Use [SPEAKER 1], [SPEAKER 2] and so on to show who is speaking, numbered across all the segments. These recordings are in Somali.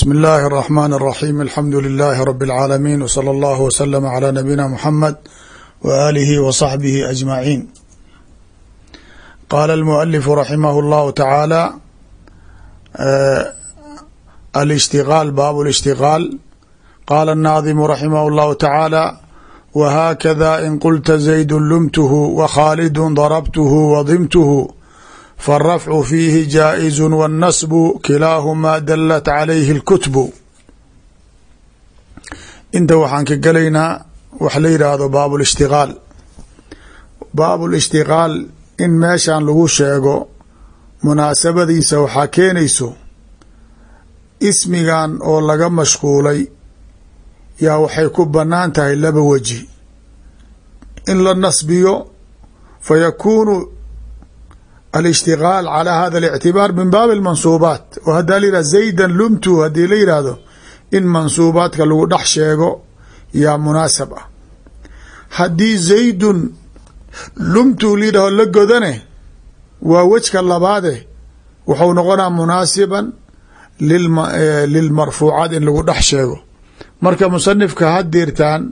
[SPEAKER 1] bsmi اllahi الرحmn الرaxيm alxamdu لilaahi rb اlcaalamiin wslى اllah wslm عlى nabiyina mxamed w alihi w صaxbihi aجmaciin qaala اlmualifu raximah اllahu tacaala alاshtigaal bab اlاshtigaal qaala الnaadimu raximah اllahu tacaala whakada in qulta zayd lumth wkhaalid darabth wadimth faarafcu fiihi jaa'izu waannasbu kilaahumaa dalat calayhi alkutbu inta waxaan ka gelaynaa wax la yidhaahdo baabulishtiqaal baabulishtiqaal in meeshan lagu sheego munaasabadiisa waxaa keenayso ismigan oo laga mashquulay yaa waxay ku bannaan tahay laba weji in la nasbiyo fa yakuunu alishtigaal calى hada اlictibaar min baabi اlmansuubaat oo haddaa la yihah zaydan lumtu haddii la yidhaahdo in mansuubaadka lagu dhex sheego yaa munaasab ah haddii zaydun lumtu layidhaho la godane waa wejka labaade wuxuu noqonaa munaasiban lilmarfuucaat in lagu dhex sheego marka musanifka hadirtaan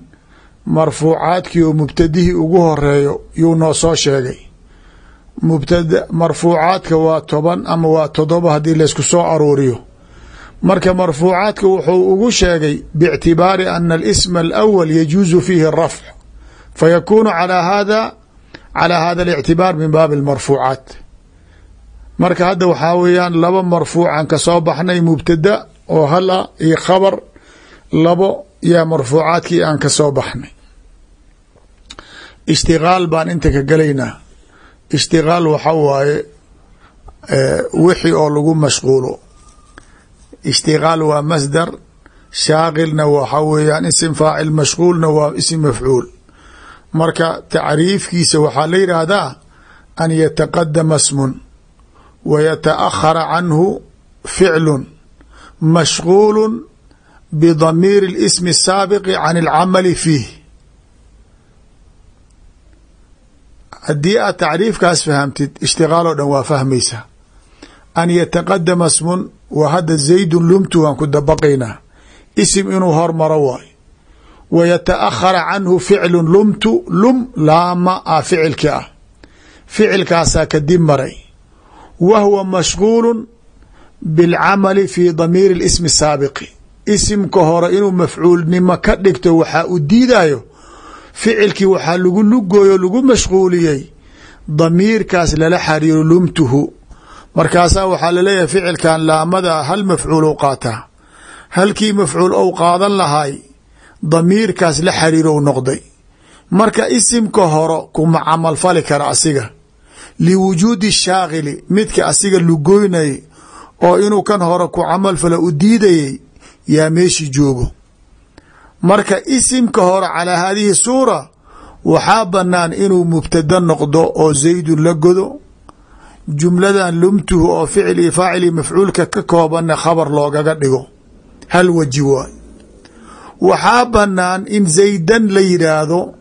[SPEAKER 1] marfuucaadkii oo mubtadihii ugu horeeyo yuu noo soo sheegay mubtada marfuucaadka waa toban ama waa todoba haddii laysku soo aruuriyo. Marka marfuucaadka wuxuu ugu sheegay bictibaari ana alisma alawal yajuusu fiihi arafc fayakuunu calaa hada calaa hada alictibaar min baabi almarfuucaat. Marka hadda waxaa weeyaan laba marfuucan ka soo baxnay mubtada oo hal ah iyo khabar labo yaa marfuucaadkii aan ka soo baxnay. Ishtigaal baan inta ka gelaynaa ishtigaal waxa waaye wixii oo lagu mashquulo ishtigaal waa masdar shaaqilna waxa weeyaan isim faacil mashquulna waa isim mafcuul marka tacriifkiisa waxaa la yidhaahdaa an yataqadama smun wa yataأkhara canhu ficlu mashquulu bdamiir اlismi الsaabiqi can اlcamali fiih haddii aad tacriifkaas fahamtid ishtigaal oo dhan waa fahmaysaa an yataqadama smun wa hadda zaydun lumtu waan ku dabaqaynaa isim inuu hormaro waayo wa yataأkhara canhu ficlu lumtu lum laama ah ficilki ah ficilkaasaa kadib maray wa huwa mashguulu biاlcamali fi damiiri اlismi الsaabiqi isimka hore inuu mafcuulnimo ka dhigto waxaa u diidayo ficilkii waxaa lagu lugooyo lagu mashquuliyey damiirkaas lala xariiro lumtuhu. Markaasaa waxaa la leeyahay ficilkan laamada hal mafcuul ou qaataa. Halkii mafcuul ou qaadan lahay damiirkaas la xariirow noqday. Marka isimka hore kuma camal fali kara asiga. Liwujuudi shaakili midka asiga lugoynayay oo inuu kan hore ku camal falo u diidayay yaa meeshii joogo marka isimka hore calaa haadihi suura waxaa banaan inuu mubtada noqdo oo zaydun la godo. Jumladan lumtuhu oo ficil iyo mafcuulka ka koobanna khabar loogaga dhigo. Hal weji waay. Waxaa banaan in zaydan la yidhaahdo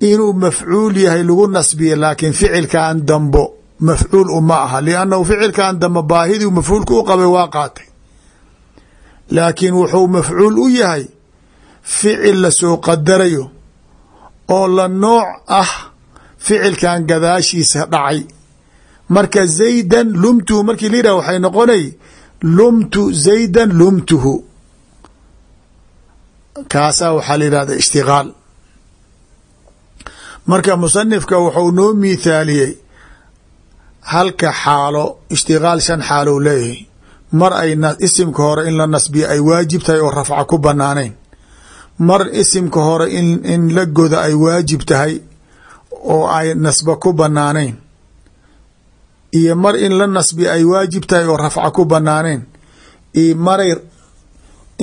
[SPEAKER 1] inuu mafcuul yahay lagu nasbiya laakiin ficilkan dambo mafcuul uma aha. Liannahu ficilkan dambe baahidii mafcuulka u qabay waa qaatay laakiin wuxuu mafcuul u yahay ficil la soo qadarayo oo la nooc ah ficilkan gadaashiisa dhacay. Marka zaydan lumtuhu markii la yidhah waxay noqonay lumtu zaydan lumtuhu. Kaasaa waxaa la yidhahda ishtigaal. Marka musanifka wuxuu noo miithaaliyey halka xaalo ishtigaal shan xaalow leeyahay mar ay isimka hore in la nasbiya ay waajib tahay oo rafca ku banaanayn mar isimka hore in la goda ay waajib tahay oo ay nasba ku banaanayn iyo mar in la nasbiya ay waajib tahay oo rafca ku banaanayn iyo maray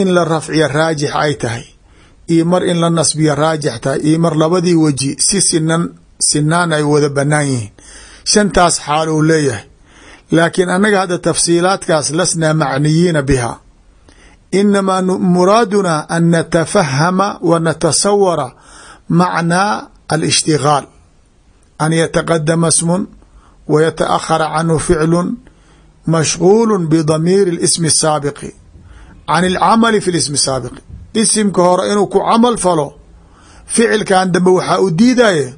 [SPEAKER 1] in la rafciya raajix ay tahay. Iyo mar in la nasbiya raajix tahay. Iyo mar labadii weji si sinan sinaan ay wada banaan yihiin. Shantaas xaal uu leeyahay laakiin annaga hadda tafsiilaadkaas lasnaa macniyiina biha inamaa muraaduna an natafahama wa natasawara macnaa alishtigaal an yataqadama smun wa yataأkhara canhu ficlu mashغuul bdamiir اsmi الsaabiqi can اlcamali fi اsmi الsaabiqi isimka hore inuu ku camal falo ficilkan dambe waxaa u diidaya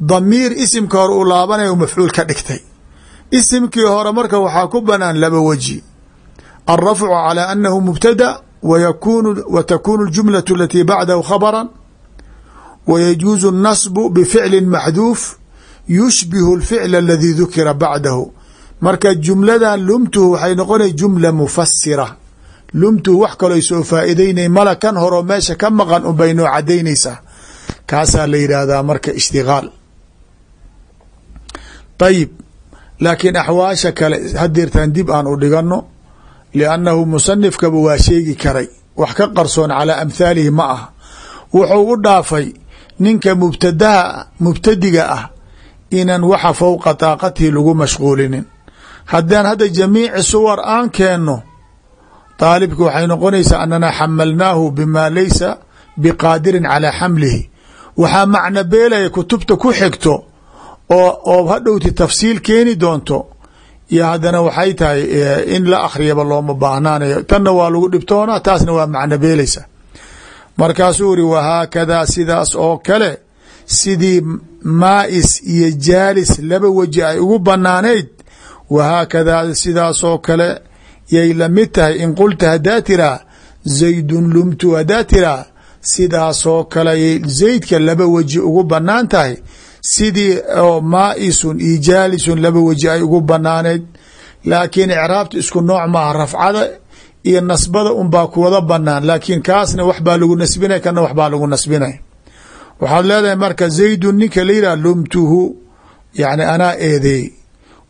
[SPEAKER 1] damiir isimka hore uu laabanaya mafcuul ka dhigtay isimkii hore marka waxaa ku banaan laba weji alrafcu calى anahu mubtada wa takunu اljumlaة alatii bacdahu khabra wa yajuuzu الnasbu bficli maxduuf yushbihu اlficl aladii dukira bacdahu marka jumladan lumtuhu waxay noqonay jumla mufasira lumtuhu wax kaloo soo faa'ideynay mala kan horoo meesha ka maqan unbay noo cadaynaysaa kaasaa la yidhaahdaa marka ishtigaal ayib laakiin axwaasha kale hadeertaan dib aan u dhigano liannahu musanifkaba waa sheegi karay. Wax ka qarsoon calaa amhaalihi ma ah wuxuu u dhaafay ninka mubtadaha mubtadiga ah inan waxa fowqa taaqatihi lagu mashquulinin. Haddaan hadda jamiici suwar aan keenno daalibka waxay noqonaysaa anana xamalnaahu bima laysa biqaadirin calaa xamlihi. Waxaa macno beelaya kutubta ku xigto oo oo hadhowti tafsiil keeni doonto. Iyo haddana waxay tahay in la akhriyaba looma baahnaanayo. Tanna waa lagu dhibtoonaa taasna waa macno beelaysa markaasuu iri wahaakadaa sidaas oo kale sidii maa'is iyo jaalis laba weji ay ugu banaanayd wahaakadaa sidaasoo kale yay la mid tahay. In qulta haddaa tiraa zaydun lumtu haddaa tiraa sidaasoo kale yay zaydka laba weji ugu bannaan tahay sidii oo maa'isun iyo jaalisun laba weji ay ugu banaaneyd laakiin icraabta isku nooc maaha rafcada iyo nasbada unbaa kuwada banaan laakiin kaasna waxbaa lagu nasbinay kana waxbaa lagu nasbinay. Waxaad leedahay marka zaydun ninka la yihah lumtuhu yani anaa eedeey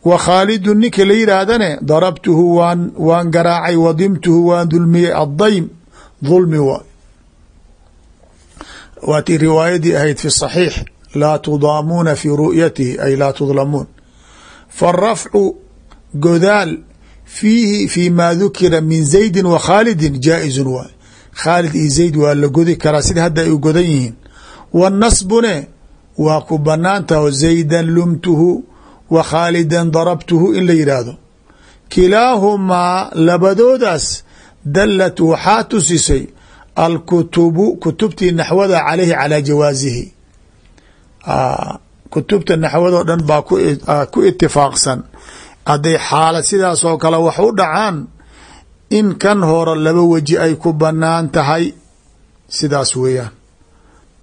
[SPEAKER 1] wa khaalidun ninka la yidhaahdane darabtuhu waan waan garaacay. Wadimtuhu waan dulmiyey. Addaym dulmi waay waatii riwaayadii ahayd fi saxiix laa tudaamuuna fi ru'yatihi ay laa tudlamuun. Faarafcu godaal fiihi fi ma dukira min zaydin wa khaalidin jaa-izun waay. Khaalid iyo zayd waa la godi karaa sida hadda ay u godan yihiin. Wanasbune waa ku banaan taho zaydan lumtuhu wa khaalidan darabtuhu in la yidhaahdo kilaahumaa labadoodaas dallat waxaa tusisay alkutubu kutubtii naxwada caleyhi calaa jawaasihi kutubta naxwadoo dhan baa ku itifaaqsan hadday xaalad sidaas oo kale wax u dhacaan in kan hore laba weji ay ku bannaan tahay sidaas weeyaan.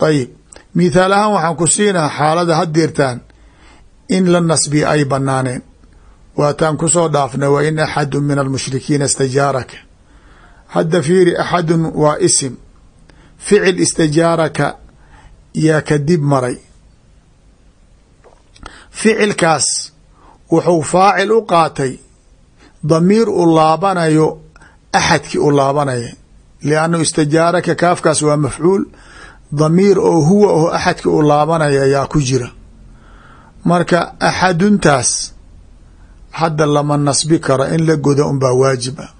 [SPEAKER 1] Ayib. Mithaal ahaan waxaan ku siinaha xaalada haddeertaan in la nasbiya ay banaaneen waataan ku soo dhaafnay wa in axadu min almushrikiina istajaaraka. Hadda fiiri axadun waa isim. Ficil istajaaraka yaa kadib maray ficilkaas wuxuu faacil u qaatay damiir u laabanayo axadkii u laabanaya liannu istajaaraka kaafkaas waa mafcuul. Damiir oo huwa oo axadkii u laabanaya ayaa ku jira. Marka axaduntaas hadda lama nasbi karo in la godo unbaa waajib ah.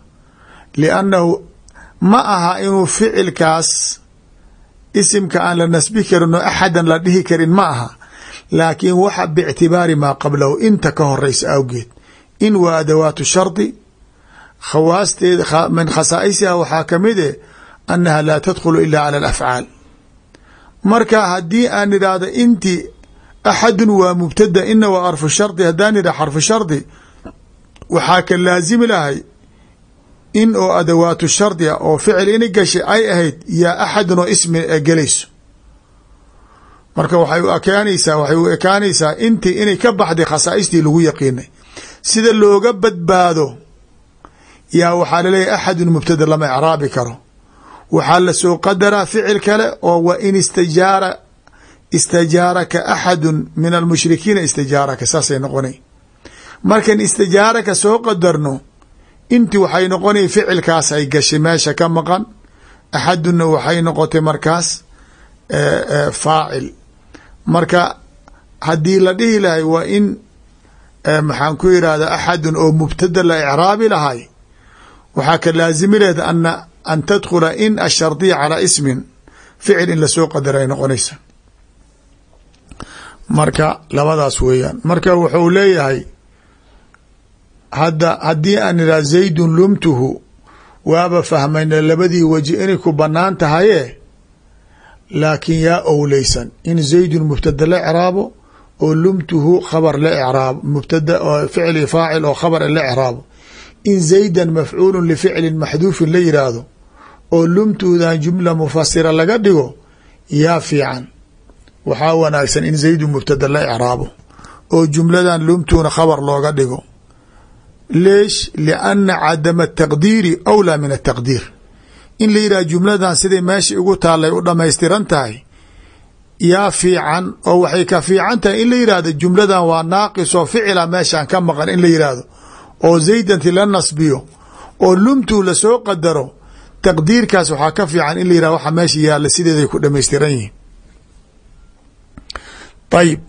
[SPEAKER 1] Liannahu ma aha inuu ficilkaas isimka aan la nasbi karin oo axadan la dhihi karin ma aha laakiin waxa bictibaari maa qablahu inta ka horeysa awgeed. In waa adawaatu shardi khawaasteeda min khasaa'isiha waxaa ka mid e annaha laa tadkhulu ila cala alafcaal. Marka haddii aan idhaahdo inti axadun waa mubtada ina waa arfu shardi haddaan idhah xarfu shardi waxaa ka laazimi lahay in oo adawaatu shardi a oo ficil ina gashay ay ahayd yaa axadun oo ismi gelayso marka waxay u ekaanaysaa waxay u ekaanaysaa intii inay ka baxday khasaaistii lagu yaqiinay. Sida looga badbaado yaa waxaa laleeyahy axadun mubtada lama icraabi karo. Waxaa la soo qadaraa ficil kale oo wa in istajaara istajaaraka axadun min almushrikiina istajaaraka saasay noqonay. Markan istijaaraka soo qadarno inti waxay noqonay ficilkaas ay gashay meesha ka maqan axadunna waxay noqotay markaas faacil marka haddii la dhihi lahay waa in maxaan ku yidhahda axadun oo mubtada la icraabi lahay waxaa ka laazimi lahed ana an tadkhula in ashardiya calaa ismin ficil in la soo qadara ay noqonaysa. Marka labadaas weeyaan. Marka wuxuu leeyahay hadda haddii aan idhaha zaydun lumtuhu waaba fahmayna labadii waji inay ku banaan tahaye laakiin yaa owleysan in zaydun mubtada la icraabo oo lumtuhu khabar la icraabo mubtada ficli faacil oo khabar la icraabo. In zaydan mafcuulu lificlin maxduufin la yidhaahdo oo lumtuhudan jumla mufasira laga dhigo yaa fiican. Waxaa wanaagsan in zaydun mubtada la icraabo oo jumladan lumtuhuna khabar looga dhigo. Leesh lianna cadama taqdiiri awlaa min ataqdiir in la yidhah jumladan siday meesha igu taallay u dhamaystiran tahay. Yaa fiican oo waxay ka fiican tahay in la yidhahdo jumladan waa naaqis oo ficila meeshaan ka maqan in la yidhaahdo. Oo zaydanti la nasbiyo oo lumtuu la soo qadaro taqdiirkaas waxaa ka fiican in la yihahdo waxa meesha yaalla sideeday ku dhamaystiran yihiin. Ayib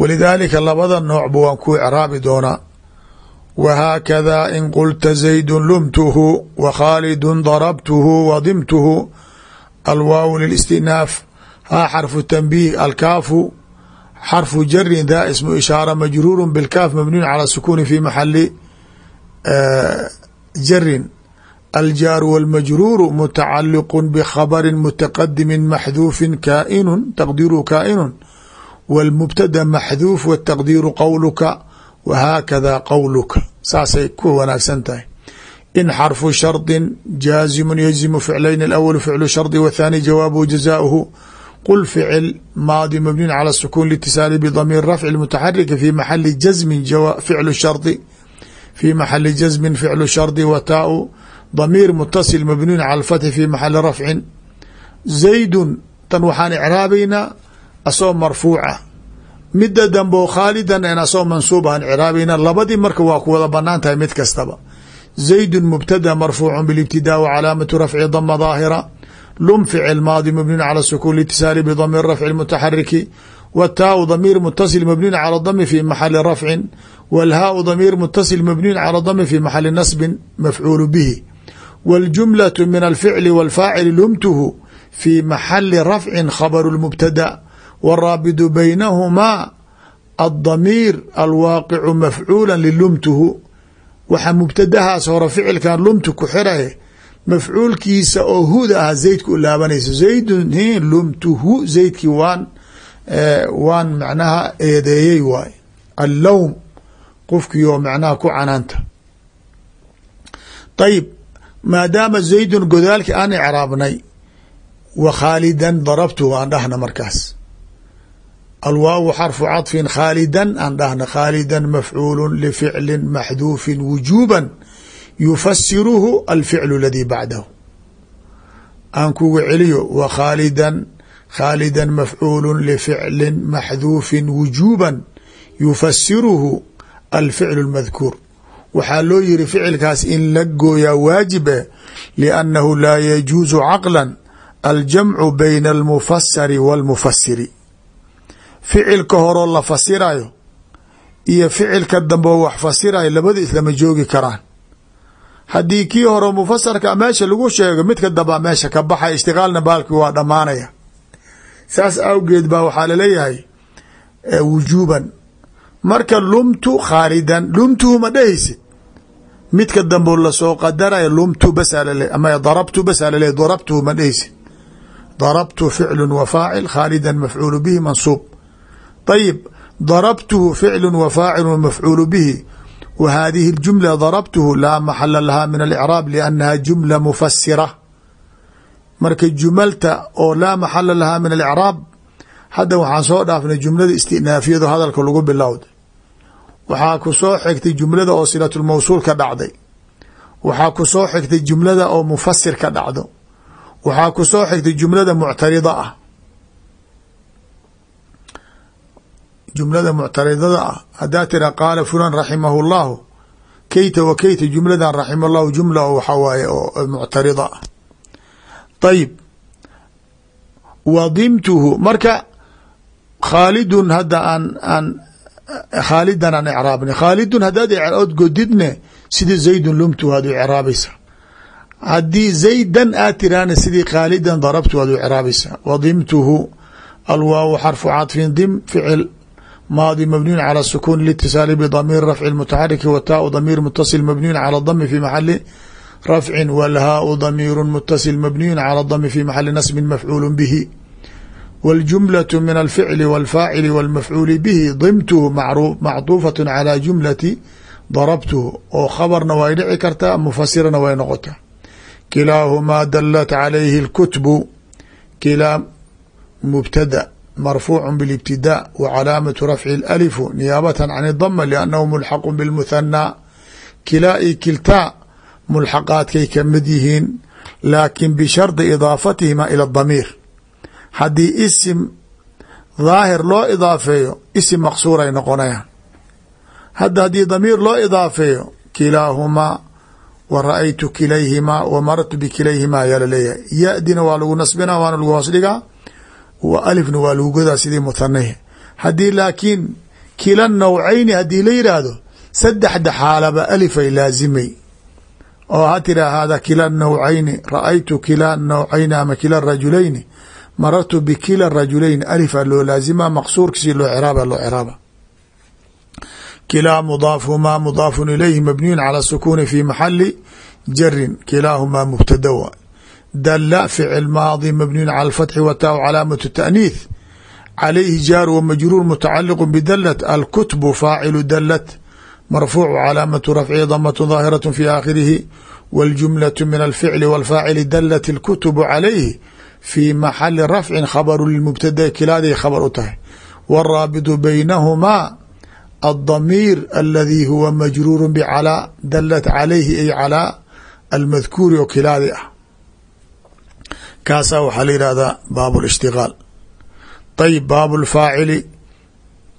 [SPEAKER 1] walidaalika labada noocba waan ku icraabi doonaa whaakada in qulta zaydu lumtuhu wkhaalid darabtuhu wadimtuhu alwaaw lilistinaaf haa xarfu tanbiih alkaafu xarfu jarin daa ismu ishaara majruuru bilkaaf mabniyun calى sukuni fi maxali jarin aljaaru wاlmajruuru mutacaliq bkhabari mutaqadimi maxduufi kaainu taqdiiru kaainu wاlmubtada maxduuf wtaqdiiru qowluka whaakada qowluka saasay ku wanaagsan tahay in xarfu shardi jaazimu yajzimu ficlayn اlawl ficlu shardi wthani jawaabuhu jazauhu qul ficil maadi mabniin calى sukun litisaali bdamiir rafci mutaxariki fi maxali jazmin ficlu shardi fi maxali jazmin ficlu shardi wa taau damiir mutasil mabniun cala اlfathi fi maxali rafcin zaydun tan waxaan icraabaynaa asoo marfuuca mida dambo khaalidan en asoo mansuub aan ciraabayna labadii marka waa ku wada banaan tahay mid kastaba zaydun mubtada marfuucu bilibtidaa wa calaamatu rafci dama daahira lum ficil maadi mabniun cala sukuun litisaali bdamiir rafci mutaxariki wataau damiir mutasil mabniun cala dami fi maxali rafcin wlhaau damiir mutasil mabniun cala dami fi maxali nasbin mafcuulu bihi wاljumlaة min alficli wاlfaacili lumtuhu fi maxali rafcin khabaru lmubtada wraabidu baynahumaa aلdamiir alwaaqicu mafcuula lilumtuhu waxa mubtadahaas hore ficilkan lumtu ku xirahe mafcuulkiisa oo huda ah zaydka u laabanayso zaydun hin lumtuhu zaydkii waan waan macnaha eedeeyey waay allowm qofkii oo macnaha ku canaanta ayib maadaama zaydun godaalki aan icraabnay wa khaalidan darabtu aan dhahna markaas alwaawu xarfu caطfin khaalidan aan dhahna khaalidan mafcuulu lificli maxduufin wujuuba yufasiruhu alficlu aladii bacdahu aan kuga celiyo wa khaalidan khaalidan mafcuulu lificli maxduufin wujuuba yufasiruhu alficlu اlmadkuur waxaa loo yiri ficilkaas in la gooyaa waajib eh liannahu laa yajuusu caqla aljamcu bayna almufasari wاlmufasiri ficilka horoo la fasirayo iyo ficilka dambeo wax fasirayo labada islama joogi karaan. Haddii kii hore mufasarka meesha lagu sheego midka dambaa meesha ka baxay ishtiqaalna baalkii waa dhammaanaya. Saas awgeed baa waxaa la leeyahay wujuuban. Marka lumtu khaalidan lumtuhu ma dhehaysid? Midka dambo la soo qadaraya lumtu bas ama darabtu bas alale darabtuhu ma dhehaysid? Darabtu ficlu wa faacil khaalidan mafcuulu bihi mansuub ayib darabtuhu ficlu wa faacilu mafcuulu bihi wa hadihi اjumla darabtuhu laa maxala laha min alicraab liannaha jumla mufasira marka jumalta oo laa maxala lahaa min alicraab hadda waxaan soo dhaafnay jumlada istinaafiyado hadalka lagu bilowday waxaa ku soo xigtay jumlada oo silatulmawsuul ka dhacday waxaa ku soo xigtay jumlada oo mufasir ka dhacdo waxaa ku soo xigtay jumlada muctarida ah jumlada muctaridada ah. Haddaa tira qaala fulan raximahu llahu keyta wa keyta jumladan raxima llahu jumla waxaa waaye oo muctarida ah. Ayib wadimtuhu marka khaalidun hadda aan aan khaalidan aan icraabnay khaalidun haddaad ood godidne sidii zaydun lumtu waad u icraabaysaa haddii zaydan aad tiraana sidii khaalidan darabtu waad u icraabaysaa wadimtuhu alwaawu xarfu caطfin dim ficil maadi mabniyu calى sukun litisaali bdamiir rafci mutaxariki w taau damiir mutasil mabniyu calى dami fi maxali rafci wlhaau damiiru mutasil mabniyu calى dami fi maxali nasbi mafcuul bihi wاljumlaة min alficli wاlfaacili wاlmafcuuli bihi dimtuhu macطuufaة calى jumlati darabtuhu oo khabarna way dhici kartaa mufasirana way noqotaa kilaahumaa dalat calayhi اlkutbu kilaa mubtada marfuuc bاlاbtidaa wa calaamatu rafci اlalifu niyaabata can اdama liannahu mulxaqu bاlmuthanaa kilaa i kiltaa mulxaqaadkay ka mid yihiin laakin bishardi idaafatihima ilى damiir haddii isim daahir loo idaafeeyo isim maqsuur ay noqonayaan hadda haddii damiir loo idaafeeyo kilaahumaa wa ra-aytu kilayhimaa wa marartu bikilayhimaa ayaa laleeyahay ya-dina waa lagu nasbina waana lagu hoos dhigaa wa alifna waa lagu godaa sidii muthanahi haddii laakiin kila nawcayni haddii la yidhaahdo saddexda xaalaba alifay laazimay. Oo ha tira hada kila nawcayni ra'aytu kila nawcayni ama kila rajulayni marartu bikila rajulayni alifaa loo laazima maqsuurkiisi loo ciraaba loo ciraaba kilaa mudaafumaa mudaafun ilayhi mabniyun calى sukuni fi maxali jarin kilaahumaa mubtada wa dala ficil maadi mabniyun calى اfatxi wa taa calaamatu taأniith calayhi jaar wa majruur mutacaliq bdalat alkutbu faacilu dalat marfuucu calaamatu rafci damatu daahiraة fi aakhirihi wاljumlaة min alficli wاlfaacili dalat اlkutubu calayhi fi maxali rafci khabru lmubtada kilaaday khabar u tahay wاraabitu baynahumaa الضمير الذي هو مجرور بعlى dلت عليه ay calى الmadkuuri oo kilaadi ah kaasaa waxaa la yidhahdaa baab lishtigaal ayib baab faacili.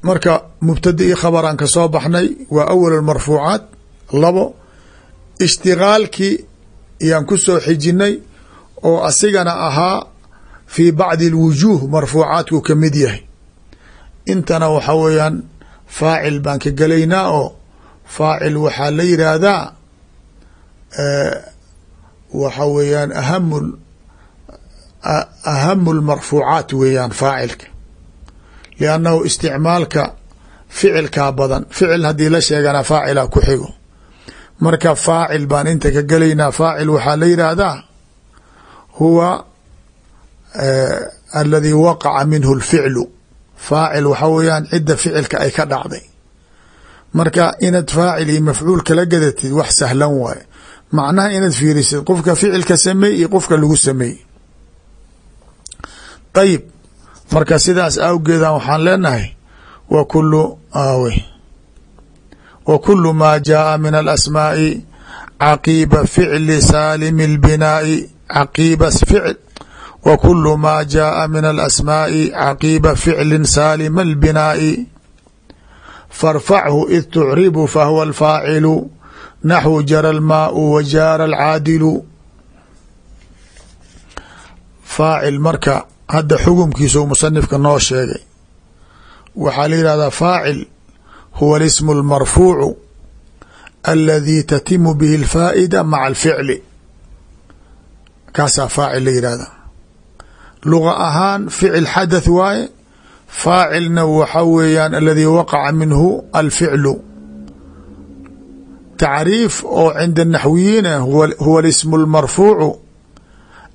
[SPEAKER 1] Marka mubtada i khabaraan ka soo baxnay waa awal marfuucaat labo ishtigaalkii ayaan ku soo xijinay oo asigana ahaa fii bacdi اlwujuuh marfuucaadku ka mid yahay. Intana waxa weeyaan faacil baan ka gelaynaa oo faacil waxaa la yidhaahdaa eh, waxa weeyaan aham ahamu lmarfuucaat weeyaan faacilka liannahu isticmaalka ficilkaa badan. ficil haddii la sheegana faacila ku xigo. Marka faacil baan inta ka gelaynaa faacil waxaa la yidhaahdaa huwa aladi waqaca minhu اlficlu faacil waxaa weeyaan cidda ficilka ay ka dhacday. Marka inaad faacil iyo mafcuul kala gadatid wax sahlan waaye. Macnaha inaad fiirisid qofka ficilka sameey iyo qofka lagu sameey ayib marka sidaas awgeedan waxaan leenahay wakulu awe wa kulu ah, maa jaaa min alasmaa'i caqiiba ficli saalimi اlbinaa'i caqiiba ficl. Wa kulu maa jaaa min alasmaa'i caqiiba ficlin saalima اlbinaa'i farfachu id tucribu fahuwa alfaacilu naxwu jara almaau wa jaara alcaadilu. Faacil marka hadda xukumkiisu musanifka noo sheegay waxaa la yihahdaa faacil huwa اlism اlmarfuucu aladi tatimu bihi اlfaa'ida maca alficli kaasaa faacil la yihahda luga ahaan ficil xadath waaye faacilna waxa weeyaan aladii waqaca minhu alficlu tacriif oo cinda naxwiyiina huwa اlismu اlmarfuucu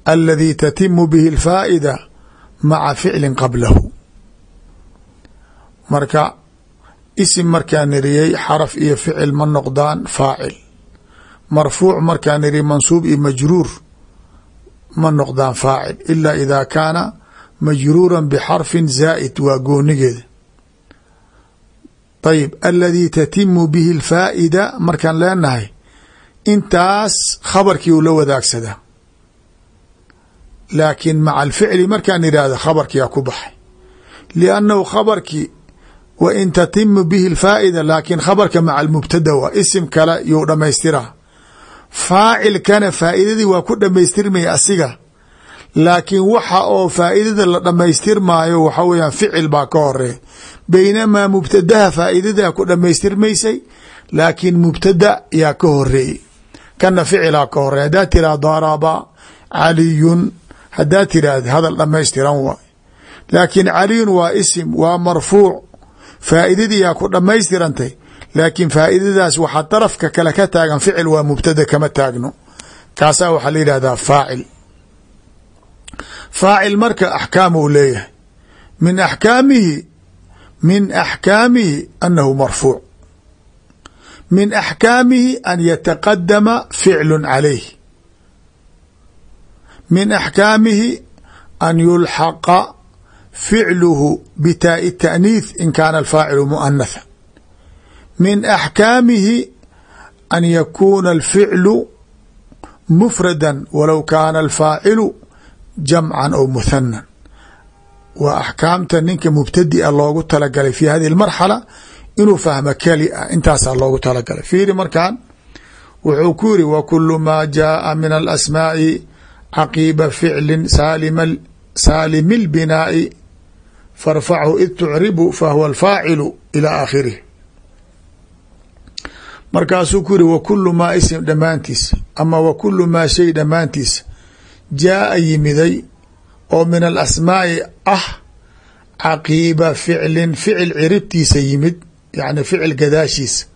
[SPEAKER 1] aladi tatimu bihi اlfaa'ida maca ficli qablahu. Marka isim markaa niriyey xaraf iyo ficil ma noqdaan faacil. Marfuuc markaa niriy mansuub iyo majruur ma noqdaan faacil. Ila ida kaana majruura bxarfi zaa'id waa goonigeeda. Ayib aladi tatimu bihi اlfaa'ida markaan leenahay intaas khabarkii uu la wadaagsadaa laakiin maca alficli markaan idhaahdo khabarkiyaa ku baxay. Liannahu khabarkii wa in tatimu bihi اlfaa'ida laakiin khabarka maca almubtada waa isim kale you dhamaystiraa faacilkana faa'iidadii waa ku dhamaystirmaya asiga laakiin waxa oo faa'iidada la dhamaystirmaayo waxa weeyaan ficil baa ka horreeya baynamaa mubtadaha faa'iidadaa ku dhamaystirmaysay laakiin mubtada yaa ka horeeyey kana ficilaa ka horeey haddaa tiraa daraba caliyun haddaa tiraahda hadal dhamaystiran waay. Laakiin caliyun waa isim waa marfuuc. Faa'iidadii yaa ku dhammaystirantay. Laakiin faa'iidadaas waxaa darafka kale ka taagan ficil waa mubtada kama taagno. Kaasaa waxaa la yidhahdaa faacil. Faacil marka axkaam uu leeyahay. Min axkaamihi min axkaamihi annahu marfuuc. Min axkaamihi an yataqadama ficlu calayh min axkaamihi an yulxaqa ficluhu bitaaءi الtaأniiث in kaana alfaacilu muanatha min axkaamihi an yakuuna alficlu mufrada walow kaana alfaacilu jamcan ou muhanan waa axkaamta ninka mubtadia loogu talagalay fi hadihi اmarxala inuu fahmo keli ah intaasaa loogu talagalay fiiri markan wuxuu ku yiri w kulu ma jaءa min alasmaaءi caqiiba ficli saalimi اlbinaa'i farfachu id tucribu fahuwa alfaacilu ilى aakhirih markaasuu ku yiri wa kulu maa ism dhammaantiisa ama wa kulu maa shay dhammaantiisa jaaa yimiday oo min alasmaa'i ah caqiiba ficlin ficil ciribtiisa yimid yacni ficil gadaashiisa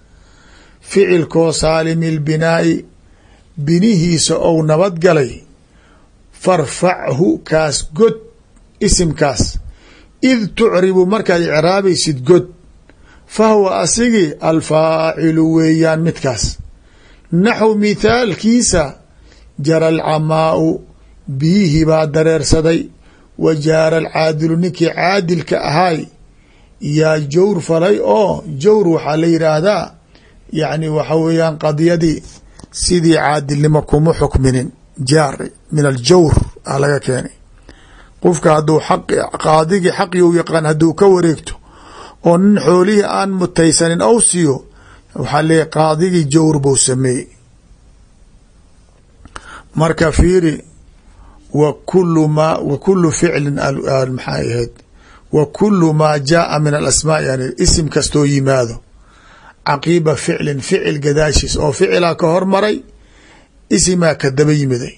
[SPEAKER 1] ficilkoo saalimi lbinaa'i binihiisa ou nabadgalay farfachu kaas god isimkaas. Id tucribu markaad icraabaysid god fahuwa asigii alfaacilu weeyaan midkaas. Naxw mithaalkiisa jara alcamaau biyihii baa dareersaday wa jaara alcaadilu ninkii caadilka ahaay yaa jawr falay oo jawr waxaa la yidhaahdaa yacni waxa weeyaan qadiyadii sidii caadilnimo kuma xukminin jaari min aljawr a laga keenay. Qofka hadduu xaq qaadigii xaqii u yaqaan hadduu ka wareegto oo nin xoolihii aan mutaysanin ou siiyo waxaa leeyahy qaadigii jawr buu sameeyey. Marka fiiri wa kulu ma wa kulu ficlin maxay ahayd? Wa kulu maa jaaa min alasmaa yani isim kastoo yimaado. Caqiiba ficlin ficil gadaashiis oo ficilaa ka hormaray isimaa ka daba yimiday.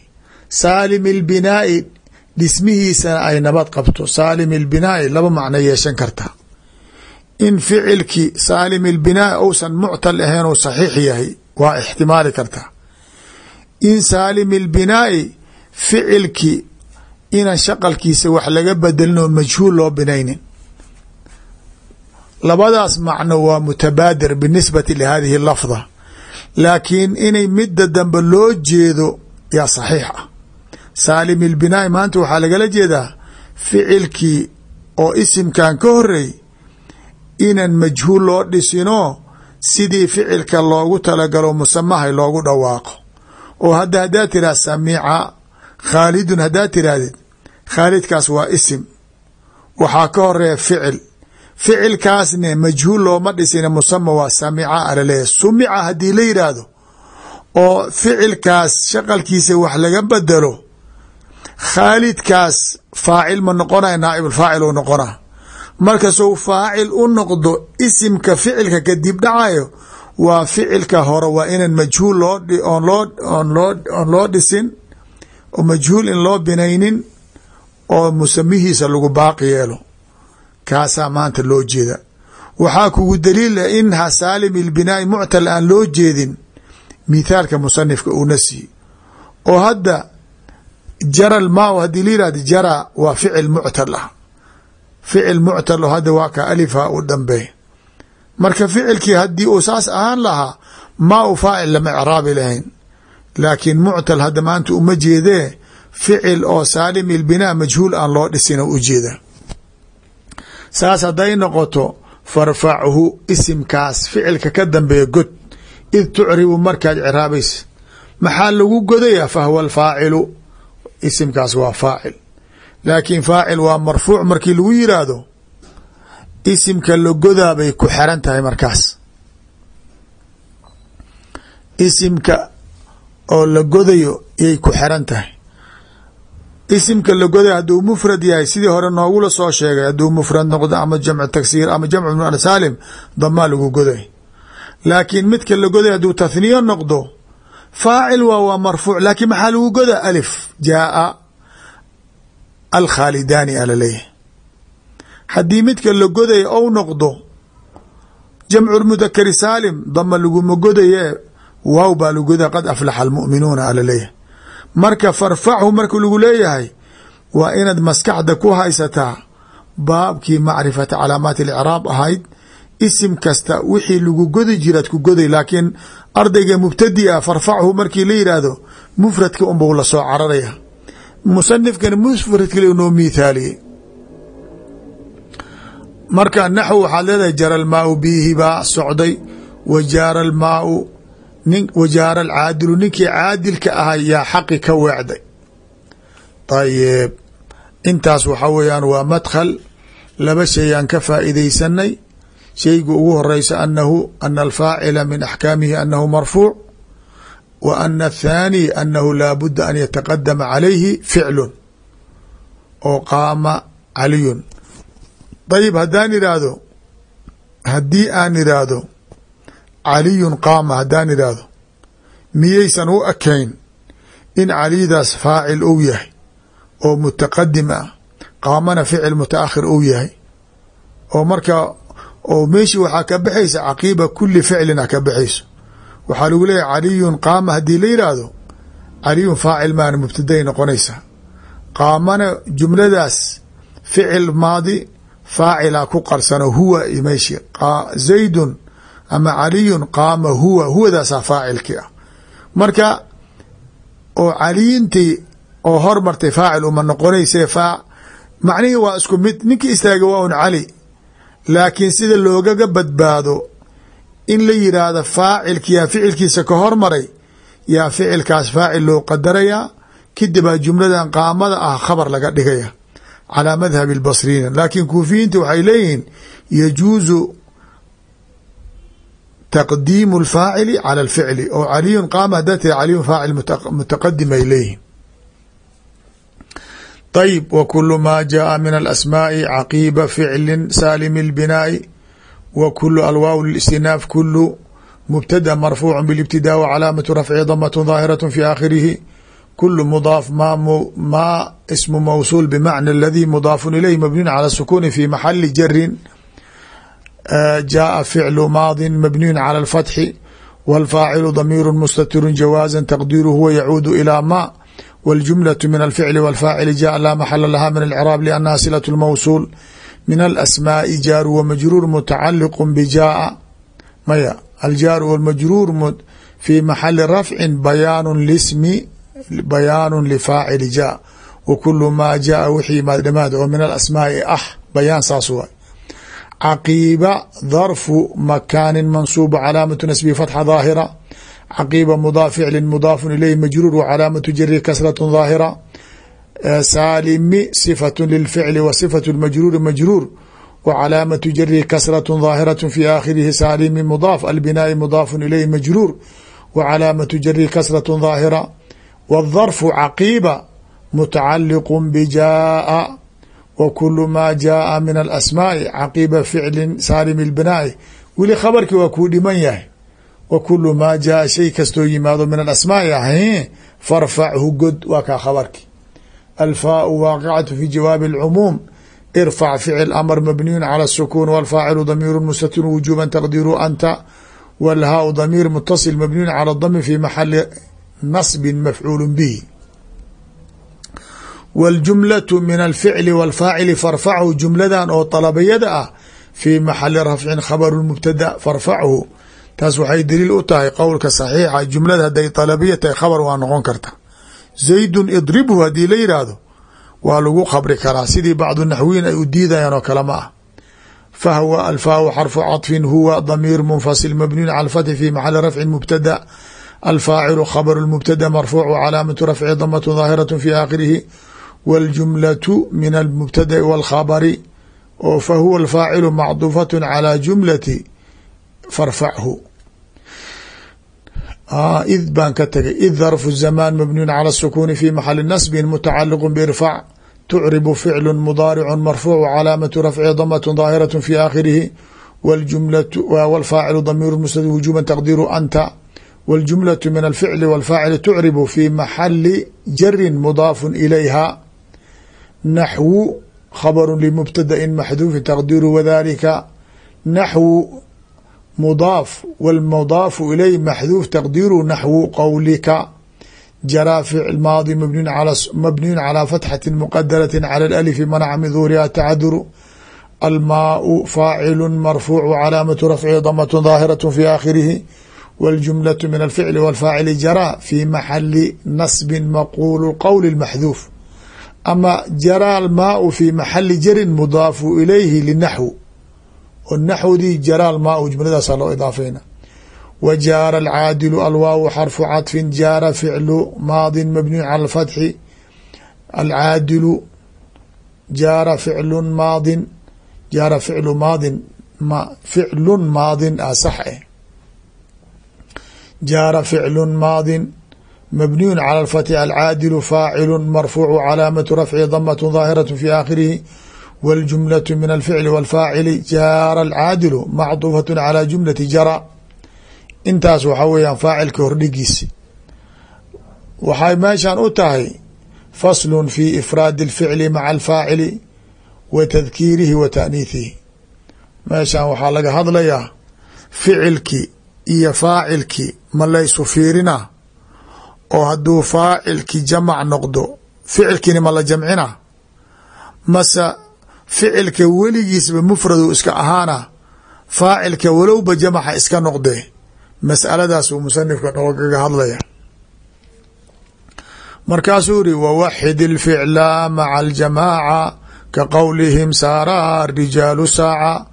[SPEAKER 1] Saalim ilbinaa'i dhismihiisana ay nabad qabto. Saalim ilbinaa'i laba macno yeeshan kartaa in ficilkii saalim ilbinaa'i ousan muctal ahayn ou saxiix yahay waa ixtimaali kartaa in saalim ilbinaa'i ficilkii inan shaqalkiisa wax laga bedelin oo majhuul loo binaynin. Labadaas macno waa mutabaadir binisbati lihadihi lafda laakiin inay midda dambe loo jeedo yaa saxiix ah saalim ilbinaa'i maanta waxaa lagala jeedaa ficilkii oo isimkan ka horey inan majhuul loo dhisinoo sidii ficilka loogu talagalo musamahay loogu dhawaaqo. Oo hadda haddaad tiraah samica khaalidun haddaad tirahdid khaalidkaas waa isim. Waxaa ka horreeya ficil ficilkaasne majhuul looma dhisina musama waa samica alaleeyahy sumica haddii la yidhaahdo oo ficilkaas shaqalkiisa wax laga bedelo khaalidkaas faacil ma noqonaya naaibulfaacil u noqona markasou faacil u noqdo isimka ficilka kadib dhacayo waa ficilka hore waa inan majhuul oon loo dhisin oo majhuul in loo binaynin oo musamihiisa lagu baaqi yeelo kaasaa maanta loo jeeda. Waxaa kugu daliila inha saalim ilbinaa'i muctal aan loo jeedin mithaalka musanifka uuna siiye oo hadda jara lmaa haddii la yihahdo jara waa ficil muctal ah. Ficil muctal oo hadda waa ka alifa u dambeey marka ficilkii haddii uu saas ahaan lahaa maa u faacil lama icraabi lahayn. Laakiin muctal hadda maanta uma jeedee ficil oo saalim ilbinaa majhuul aan loo dhisina u jeeda saas hadday noqoto farfachu isimkaas ficilka ka dambeeya god id tucribu markaad ciraabaysa maxaa lagu godayaa? Fahuwa alfaacilu. Isimkaas waa faacil. Laakiin faacil waa marfuuc markii lagu yiraahdo isimka la godaa bay ku xeran tahay markaas. Isimka oo la godayo yay ku xeran tahay isimka la godayo hadduu mufrad yahay sidii hore noogula soo sheegay hadduu mufrad noqdo ama jamcu tagsiir ama jamcu mn saalim damaa lagu goday. Laakiin midka la goday hadduu tathniyo noqdo faacil waa waa marfuuc. Laakiin maxaa lagu goda alif jaaa alkhaalidaani alaleeyahay haddii midka la goday ou noqdo jamcu mudakari saalim dama laguma godaye waaw baa lagu goda qad aflaxa almu'minuuna ala leeyahay marka farfachu marka lagu leeyahay waa inaad maskaxda ku haysataa baabkii macrifata calaamaat اlicraab ahayd. Isim kasta wixii lagu godi jiraad ku goday laakiin ardayga mubtadi a farfachu markii la yidhaahdo mufradka unbau la soo cararaya. Musanifkana mufradka noo miithaaliyey. Marka naxw waxaad leedahay jara lmaau biihi baa socday wa jaara almaau wa jaara alcaadilu ninkii caadilka ahay yaa xaqi ka weecday. Ayib intaas waxa weeyaan waa madkhal. Laba shay aan ka faa'iidaysanay shayga ugu horeysa anahu ana alfaacila min axkaamihi anahu marfuuc wa ana athaani anahu laa budda an yataqadama calayhi ficlun oo qaama caliyun. Ayib haddaan idhaahdo haddii aan idhaahdo caliyun qaama haddaan idhaahdo. Miyaysan u ekayn in caliyadaas faacil ou yahay oo mutaqadim ah qaamana ficil mutaakhir ou yahay. Oo marka oo meeshii waxaa ka baxaysa caqiiba kuli ficlina ka baxayso. Waxaa lagu leeyahy caliyun qaama haddii la yidhaahdo caliyun faacil maana mubtaday noqonaysa. Qaamana jumladaas ficil maadi faacila ku qarsano huwa meeshi zaydun ama caliyun qaama huwa huwadaasaa faacilkii ah. Marka oo caliyintii oo hormartay faacil uma noqonayse fa macnihii waa isku mid ninkii istaaga waa un cali. Laakiin sida loogaga badbaado in la yidhaahdo faacilki yaa ficilkiisa ka hormaray yaa ficilkaas faacil loo qadarayaa kadibaa jumladan qaamada ah khabar laga dhigaya calaa madhabi اlbasriina laakiin kuufiyiinta waxay leeyihiin yajuuzu taqdiimu اlfaacili cala اlficli oo caliyun qaama hadaa tiri caliyun faacil mutaqadim ay leeyihin طيب وكل ما جاء من الأسماء عقيب فعل سالم البناء وكل الواو للاستناف كل مبتدأ مرفوع بالابتداء وعلامة رفعه ضمة ظاهرة في آخره كل مضاف ما, ما اسم موصول بمعنى الذي مضاف إليه مبني على السكون في محل جر جاء فعل ماض مبني على الفتح والفاعل ضمير مستتر جوازا تقديره هو يعود إلى ما والجملة من الفعل والفاعل جاء لا محل لها من العراب لأنها صلة الموصول من الأسماء جار ومجرور متعلق بجاء maya الجار والمجرور في محل رفع بيان لاسم بيان لفاacل جاء وكل ما جاء wixii dhamaad oo min الأسmاaءi ah bayaan saas waay caqiiba darfu makaanin mansuuba calaamatu nasbihi fatxa daahira caqiiba mudaaf ficlin mudaafun ileyh majruur wacalaamatu jari kasratu daahira saalimi sifatu lilficli wa sifatu majruuri majruur wacalaamatu jarihi kasratu daahiratu fi aakhirihi saalimi mudaaf albinaai mudaafun ileyh majruur wacalaamatu jarihi kasratu daahira wadarfu caqiiba mutacaliqu bijaaa wa kulu maa jaaa min alasmaa'i caqiba ficlin saalim ilbinaa'i weli khabarkii waa kuu dhiman yahay. Wa kulu maa jaaa shay kastoo yimaado min alasmaa'i ah farfachu god waa kaa khabarki. Alfaau waaqicatu fi jawaabi alcumuum irfac ficil amr mabniyun cala asukuun walfaacilu damiiru mustatir wujuuban taqdiru anta walhaau damiir mutasil mabniyun cala dami fi maxali nasbin mafcuulu bihi wاljumlaة min alficli wاlfaacili farfachu jumladan oo طalabayada ah fi maxali rafcin khabaru mubtada farfachu taas waxay daliil u tahay qowlka saxiixa jumlada hadday طalabiya tahay khabar waa noqon karta zaydun idribhu haddii la yidhaahdo waa lagu khabri karaa sidii bacdu naxwiyin ay u diidayaan oo kale ma ah fahwa alfaahu xarfu caطfin huwa damiir munfasil mabniyun cala fathi fi maxali rafcin mubtada alfaacilu khabru mubtada marfuuc calaamatu rafci damat daahiraة fi aakhirihi wاljumlaةu min almubtada'i wاlkhabari oo fahuwa alfaacilu macduufaة calى jumlati farfachu id baan ka tagay id darfu zamaan mabniyun cala الsukuuni fi maxali nasbin mutacaliq birfac tucribu ficlu mudaaricu marfuuc calaamatu rafci damat daahiraة fi aakhirihi wاlfaacilu damiir mustad wujuba taqdiiru anta wاljumlaة min alficli wاlfaacili tucribu fi maxali jari mudaafu ilayha naxwu khabru limubtadain maxduufi taqdiiru wadalika naxwu mudaaf wاlmudaafu ilay maxduuf taqdiiru naxwu qowlika jaraa ficl maadi mabniyun calى fatxati muqadarati calى اlأlifi manaca min duhuriha tacaduru almaau faacilu marfuucu calaamatu rafcihi damat daahiraة fi aakhirihi wاljumlaة min alficli wاlfaacili jaraa fi maxali nasbi maquulu qowl maxduuf ama jaraa almaau fi maxali jarin mudaafu ilayhi linaxw oo naxwdii jaraa almaau jumladaasa loo idaafayna. Wa jaara alcaadilu alwaaw xarfu caطfin jaara ficlu maadin mabniyu cala اfatxi alcaadilu jaara ficlu maadin jaara ficlu maadin ficlu maadin a sax eh. Jaara ficlu maadin mabniyun cala اlfatxi alcaadilu faacilu marfuucu calaamatu rafci damat daahiraة fi aakhirihi wاljumlaة min alficli wاlfaacili jaara alcaadilu macduufaة calى jumlati jara intaas waxaa weeyaan faacilka hordhigiisi waxay meeshan u tahay faslu fi ifraadi اlficli maca alfaacili wa tadkiirihi wa taaniithihi meeshan waxaa laga hadlayaa ficilkii iyo faacilkii ma laysu fiirina oo hadduu faacilki jamac noqdo ficilkiina ma la jamcina? Mase ficilka weligiisba mufradu iska ahaana faacilka walowba jamaca iska noqdee mas'aladaas uu musanifka noogaga hadlaya. Markaasuu iri wawaxid ilficla maca aljamaaca ka qowlihim saara rijaalu saaca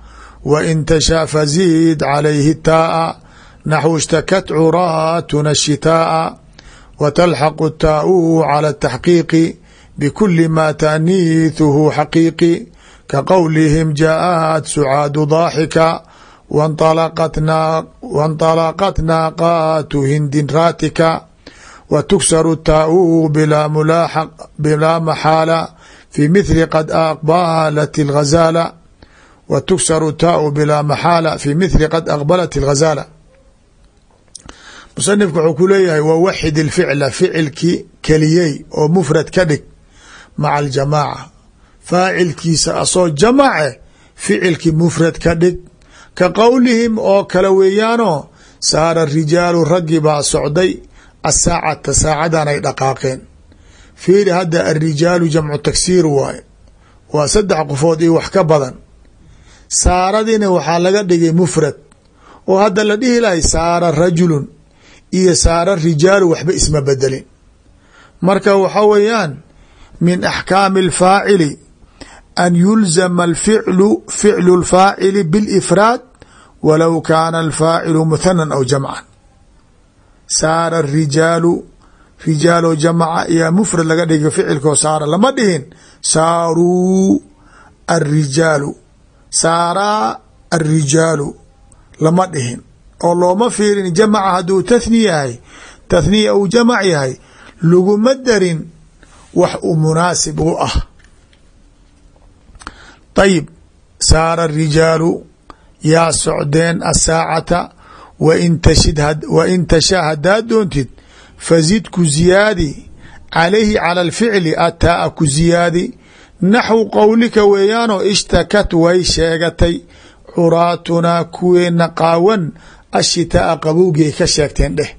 [SPEAKER 1] wa in tashaa faziid calayhi taa'a naxwu ishtakat curaatuna shitaa'a wtlxaqu taau calى الtaxqiiqi bkuli ma taaniithuhu xaqiiqi ka qowlihim jaaءat sucaadu daaxika wanطalaqat naaqaatu hindin raatika wa tuksaru taau bilaa maxaala fi mithli qad aqbalat اlghazaala wa tuksaru taau bilaa maxaala fi mithli qad aqbalat اlghazaala musanifku wuxuu ku leeyahay wawaxid ilficla ficilki keliyey oo mufrad ka dhig maca aljamaaca. Faacilkiisa asoo jamace ficilki mufrad ka dhig. Ka qowlihim oo kale weeyaanoo saara rijaalu raggi baa socday asaacata saacadan ay dhaqaaqeen. Fiiri hadda arijaalu jamcu tagsiir waaye. Waa saddex qofood iyo wax ka badan. Saaradina waxaa laga dhigay mufrad. Oo hadda la dhihi lahay saara rajulun iyo saara rijaalu waxba isma bedelin. Marka waxa weeyaan min axkaami alfaacili an yulzama alficlu ficlu اlfaacili biاlifraad walow kaana alfaacilu muthanan aw jamcan. Saara rijaalu rijaalo jamca iyo mufrad laga dhiga ficilkoo saara lama dhihin. Saaruu arijaalu saaraa arijaalu lama dhihin oo looma fiirin jamaca hadduu tathni yahay tathniya uu jamac yahay laguma darin wax u munaasib u ah. Ayib saara rijaalu yaa socdeen asaacata wain tashaa haddaad doontid fazid ku ziyaadi calayhi cala alficli ataa ku ziyaadi naxwu qowlika weeyaanoo ishtakat way sheegatay curaatunaa kuweena qaawan ashitaaa qabowgii ka sheegteen dheh.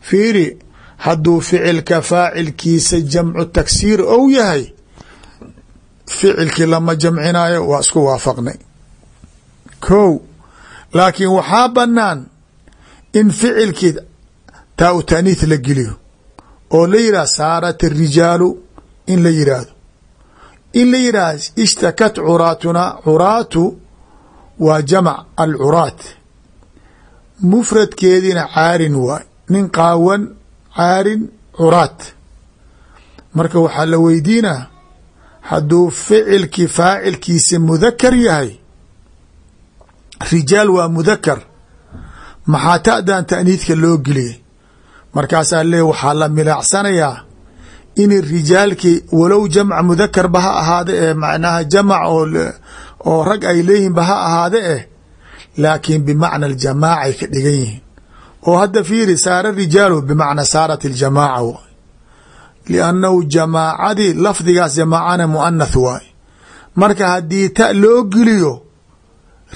[SPEAKER 1] Fiiri hadduu ficilka faacilkiisa jamcu tagsiir ou yahay ficilkii lama jamcinayo waa isku waafaqnay. Ko laakiin waxaa banaan in ficilkii taa la geliyo oo la yidhah saarat arijaalu in la yidhaahdo. In la yidhaah ishtakat curaatuna curaatu waa jamac alcuraat mufradkeediina caarin waay. Nin qaawan caarin curaat marka waxaa la weydiinaa hadduu ficilkii faacilkiisa mudakar yahay rijaal waa mudakar maxaa ta'dan ta'niidka loo geliyay? Markaasaa lee waxaa la milaacsanayaa in rijaalkii walow jamc mudakarba ha ahaade eh macnaha jamac oo rag ay leeyihinba ha ahaade eh laakiin bimacna aljamaacay ka dhigan yihiin. Oo hadda fiiri saara rijaalu bimacna saarat iljamaaca waay. Liannahu jamaacadii lafdigaas jamaacana muanath waay. Marka haddii ta loo geliyo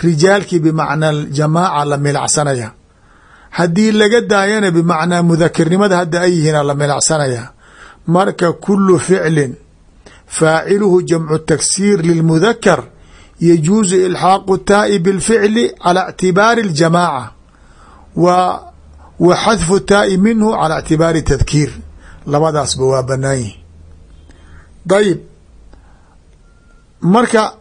[SPEAKER 1] rijaalkii bimacnaa jamaaca la milacsanaya. Haddii laga daayana bimacnaa mudakirnimada hadda ay yihiina la milacsanaya. Marka kulu ficlin faaciluhu jamcu taksiir lilmudakar yajuusu ilxaaqu taa'i bilficli cala ictibaari اljamaaca wa wa xadfu taa'i minhu cala ictibaari tadkiir labadaasba waa banaan yihi dayib marka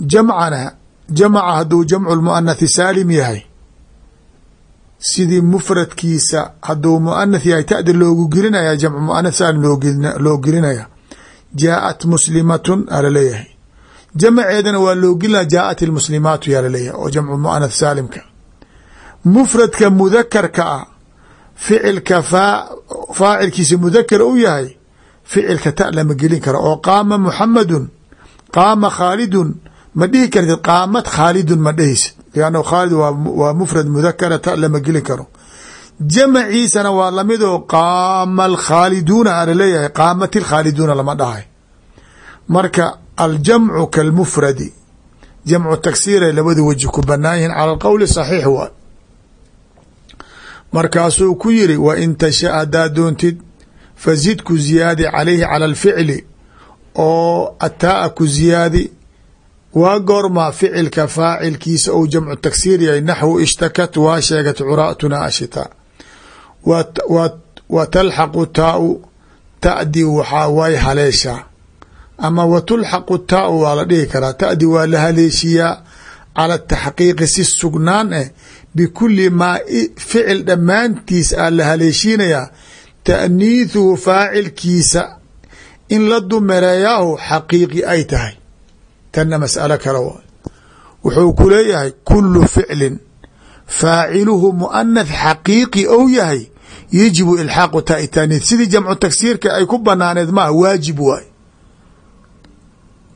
[SPEAKER 1] jamcana jamca hadduu jamcu lmuanathi saalim yahay sidii mufradkiisa hadduu muanath yahay ta'da loogu gelinaya jamcu muanath saalim loo gelinaya jaaءat muslimatun aa la leeyahay jamceedana waa loo gelinaya jaaءat ilmuslimaatu yaa la leeyahay oo jamcu muanath saalimka. Mufradka mudakarka ah ficilka faacilkiisa mudakar u yahay ficilka ta lama gelin karo. Oo qaama muxamadun qaama khaalidun ma dhihi kartid qaamad khaalidun ma dhehaysid liannahu khaalid waa mufrad mudakara ta lama gelin karo. Jamaciisana waa la mid oo qaama alkhaaliduuna a la leeyahay qaamat ilkhaaliduuna lama dhahay. Marka aljamcu kalmufradi jamcu taksiiray labada weji ku banaan yihiin cala alqowli saxiix waay markaasuu ku yiri wa in tasha haddaad doontid fazid ku ziyaadi calayhi cala alficli oo ataa ku ziyaadi waa goormaa ficilka faacilkiisa ou jamcu taksiir yahay naxwu ishtakat waa sheegat curaatuna ashita wa talxaqu taau ta'di waxaa way haleeshaa ama wa tulxaqu taau waa la dhihi karaa. Ta'di waa la haleeshiyaa cala taxqiiqi si sugnaan eh bikuli maa ficil dhammaantiis aa la haleeshiinayaa taaniithuhu faacilkiisa in la dumereeyaahu xaqiiqi ay tahay. Tanna mas'alo kale waay wuxuu ku leeyahay kulu ficlin faaciluhu muanath xaqiiqi ou yahay yajibu ilxaaqu taai taaniith sidii jamcu tagsiirka ay ku banaaneed maaha waajib waay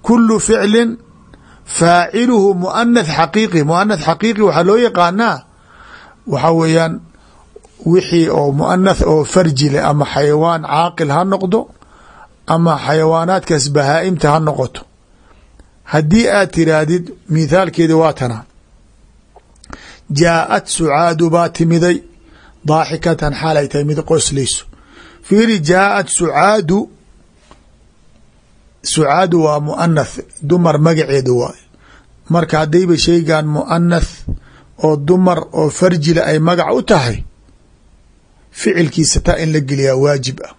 [SPEAKER 1] kulu ficlin faaciluhu muanath xaqiiqi. Muanath xaqiiqi waxaa loo yaqaanaa waxaa weeyaan wixii oo muanath oo farji leh ama xayawaan caaqil ha noqdo ama xayawaanaadkaas bahaa-imta ha noqoto. Haddii aad tiraahdid mithaalkeeda waa tana. Jaaءat sucaadu baa timiday daaxikatan xaal ay tahay mid qoslayso fiiri jaaءat sucaadu sucaadu waa muanath dumar magaceeda waay. Marka haddayba shaygan muanath oo dumar oo farjile ay magac u tahay ficilkiisa taa in la geliyaa waajib ah.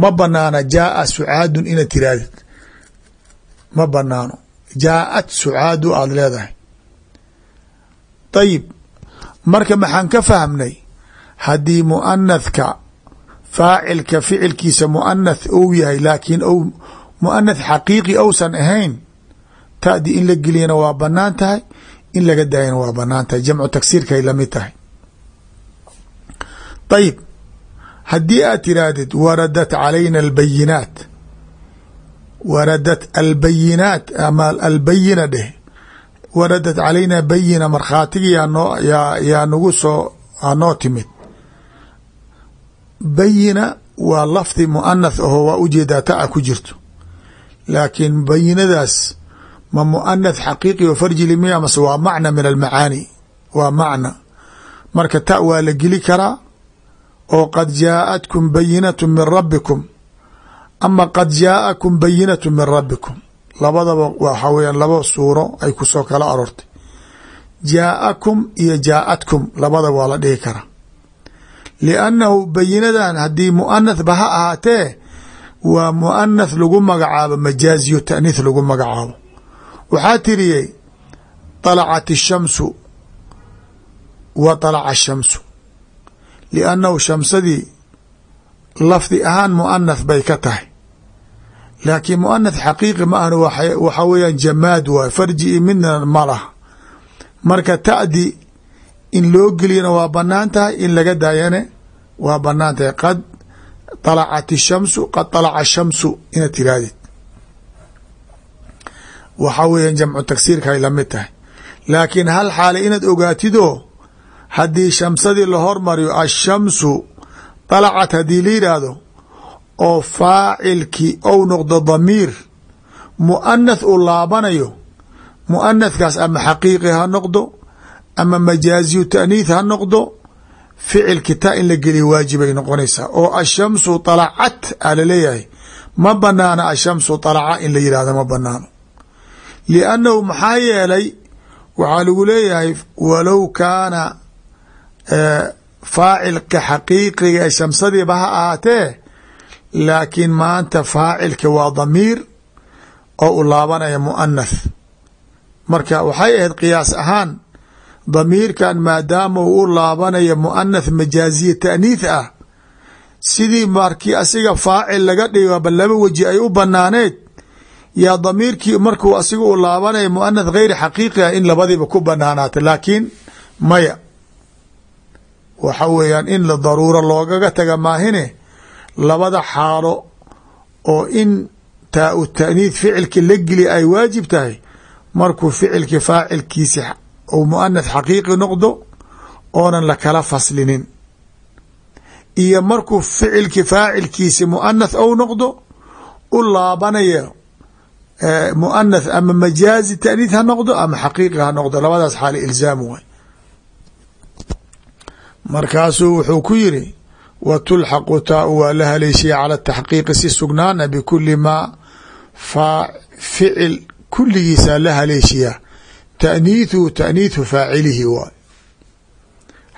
[SPEAKER 1] Ma banaana jaaءa sucaadun inaad tirahdid ma banaano jaaءat sucaadu aada leedahay. Ayib marka maxaan ka fahmnay haddii muanathka faacilka ficilkiisa muanath ou yahay laakiin muanath xaqiiqi ousan ahayn. Ta'di in la geliyana waa bannaan tahay in laga daayana waa bannaan tahay. Jamcu tagsiirkaay la mid tahay. Ayib haddii aad tiraahdid waradat calayna albayinaat. Waradat albayinaat ama albayina dheh. Waradat calayna bayina markhaatigii yaanoo yaa yaa nagu soo anoo timid. Bayina waa lafdi muanath aho waa u jeedaa taa ku jirto laakiin bayinadaas ma muanath xaqiiqi oo farjili miya ah, mase waa macna min almacaani waa macna. Marka ta waa la geli karaa oo qad jaaatkum bayinatu min rabbikum ama qad jaa'akum bayinatu min rabbikum. Labadaba waxaa weyaan laba suuro ay ku soo kala aroortay. Jaa'akum iyo jaa'atkum labadaba waa la dhihi karaa. Liannahu bayinadan haddii muanath ba ha ahaatee waa muanath lagu magacaabo majaaziyo taaniith lagu magacaabo waxaa tiriyey طalacat الshamsu wa طalaca الshamsu liannahu shamsadii lafdi ahaan muanath bay ka tahay laakiin muanath xaqiiqi ma ahna waxaa weeyaan jamaad waay farji i midna ma laha marka ta'di in loo geliyana waa banaan tahay in laga daayane waa banaan tahay qad طalacat الshamsu qad طalaca الshamsu inaad tirahdid waxaa weeyaan jamcu tagsiirka ay lamid tahay laakiin hal xaale inaad ogaatidoo haddii shamsadii la hormariyo ashamsu طalacat haddii la yidhaahdo oo faacilkii ou noqdo damiir muanath uu laabanayo muanathkaas ama xaqiiqi ha noqdo ama majaaziyu taaniith ha noqdo ficilki taa in la geliya waajibay noqonaysaa oo ashamsu طalacat a la leeyahay ma banaana ashamsu طalaca in la yihahdo ma banaano. Liannahu maxaa yeelay waxaa lagu leeyahay walow kaana faacilka xaqiiqiga ee shamsadiiba ha ahaatee laakiin maanta faacilka waa damiir oo u laabanaya muanath marka waxay ahayd qiyaas ahaan damiirkan maadaama uu u laabanaya muanath majaaziya taaniith ah sidii markii asiga faacil laga dhigaba laba weji ay u banaaneed yaa damiirkii markuu asiga u laabanaya muanath geyri xaqiiqi ah in labadiiba ku banaanaata laakiin maya waxa weeyaan in la daruuro loogaga taga maahine labada xaalo oo in taa u taaniith ficilki la geli ay waajib tahay markuu ficilki faacilkiisi ou muanath xaqiiqi noqdo oonan la kala faslinin. Iyo markuu ficilki faacilkiisi muanath ou noqdo u laabanaya muanath ama majaazi taaniith ha noqdo ama xaqiiqi ha noqdo. Labadaas xaali ilzaamu way markaasuu wuxuu ku yiri wa tulxaqu taau waa la haleeshiya cala taxqiiqi si sugnaana bikuli maa ficil kulligiisaa la haleeshiyaa taaniithuhu taaniithu faacilihi waay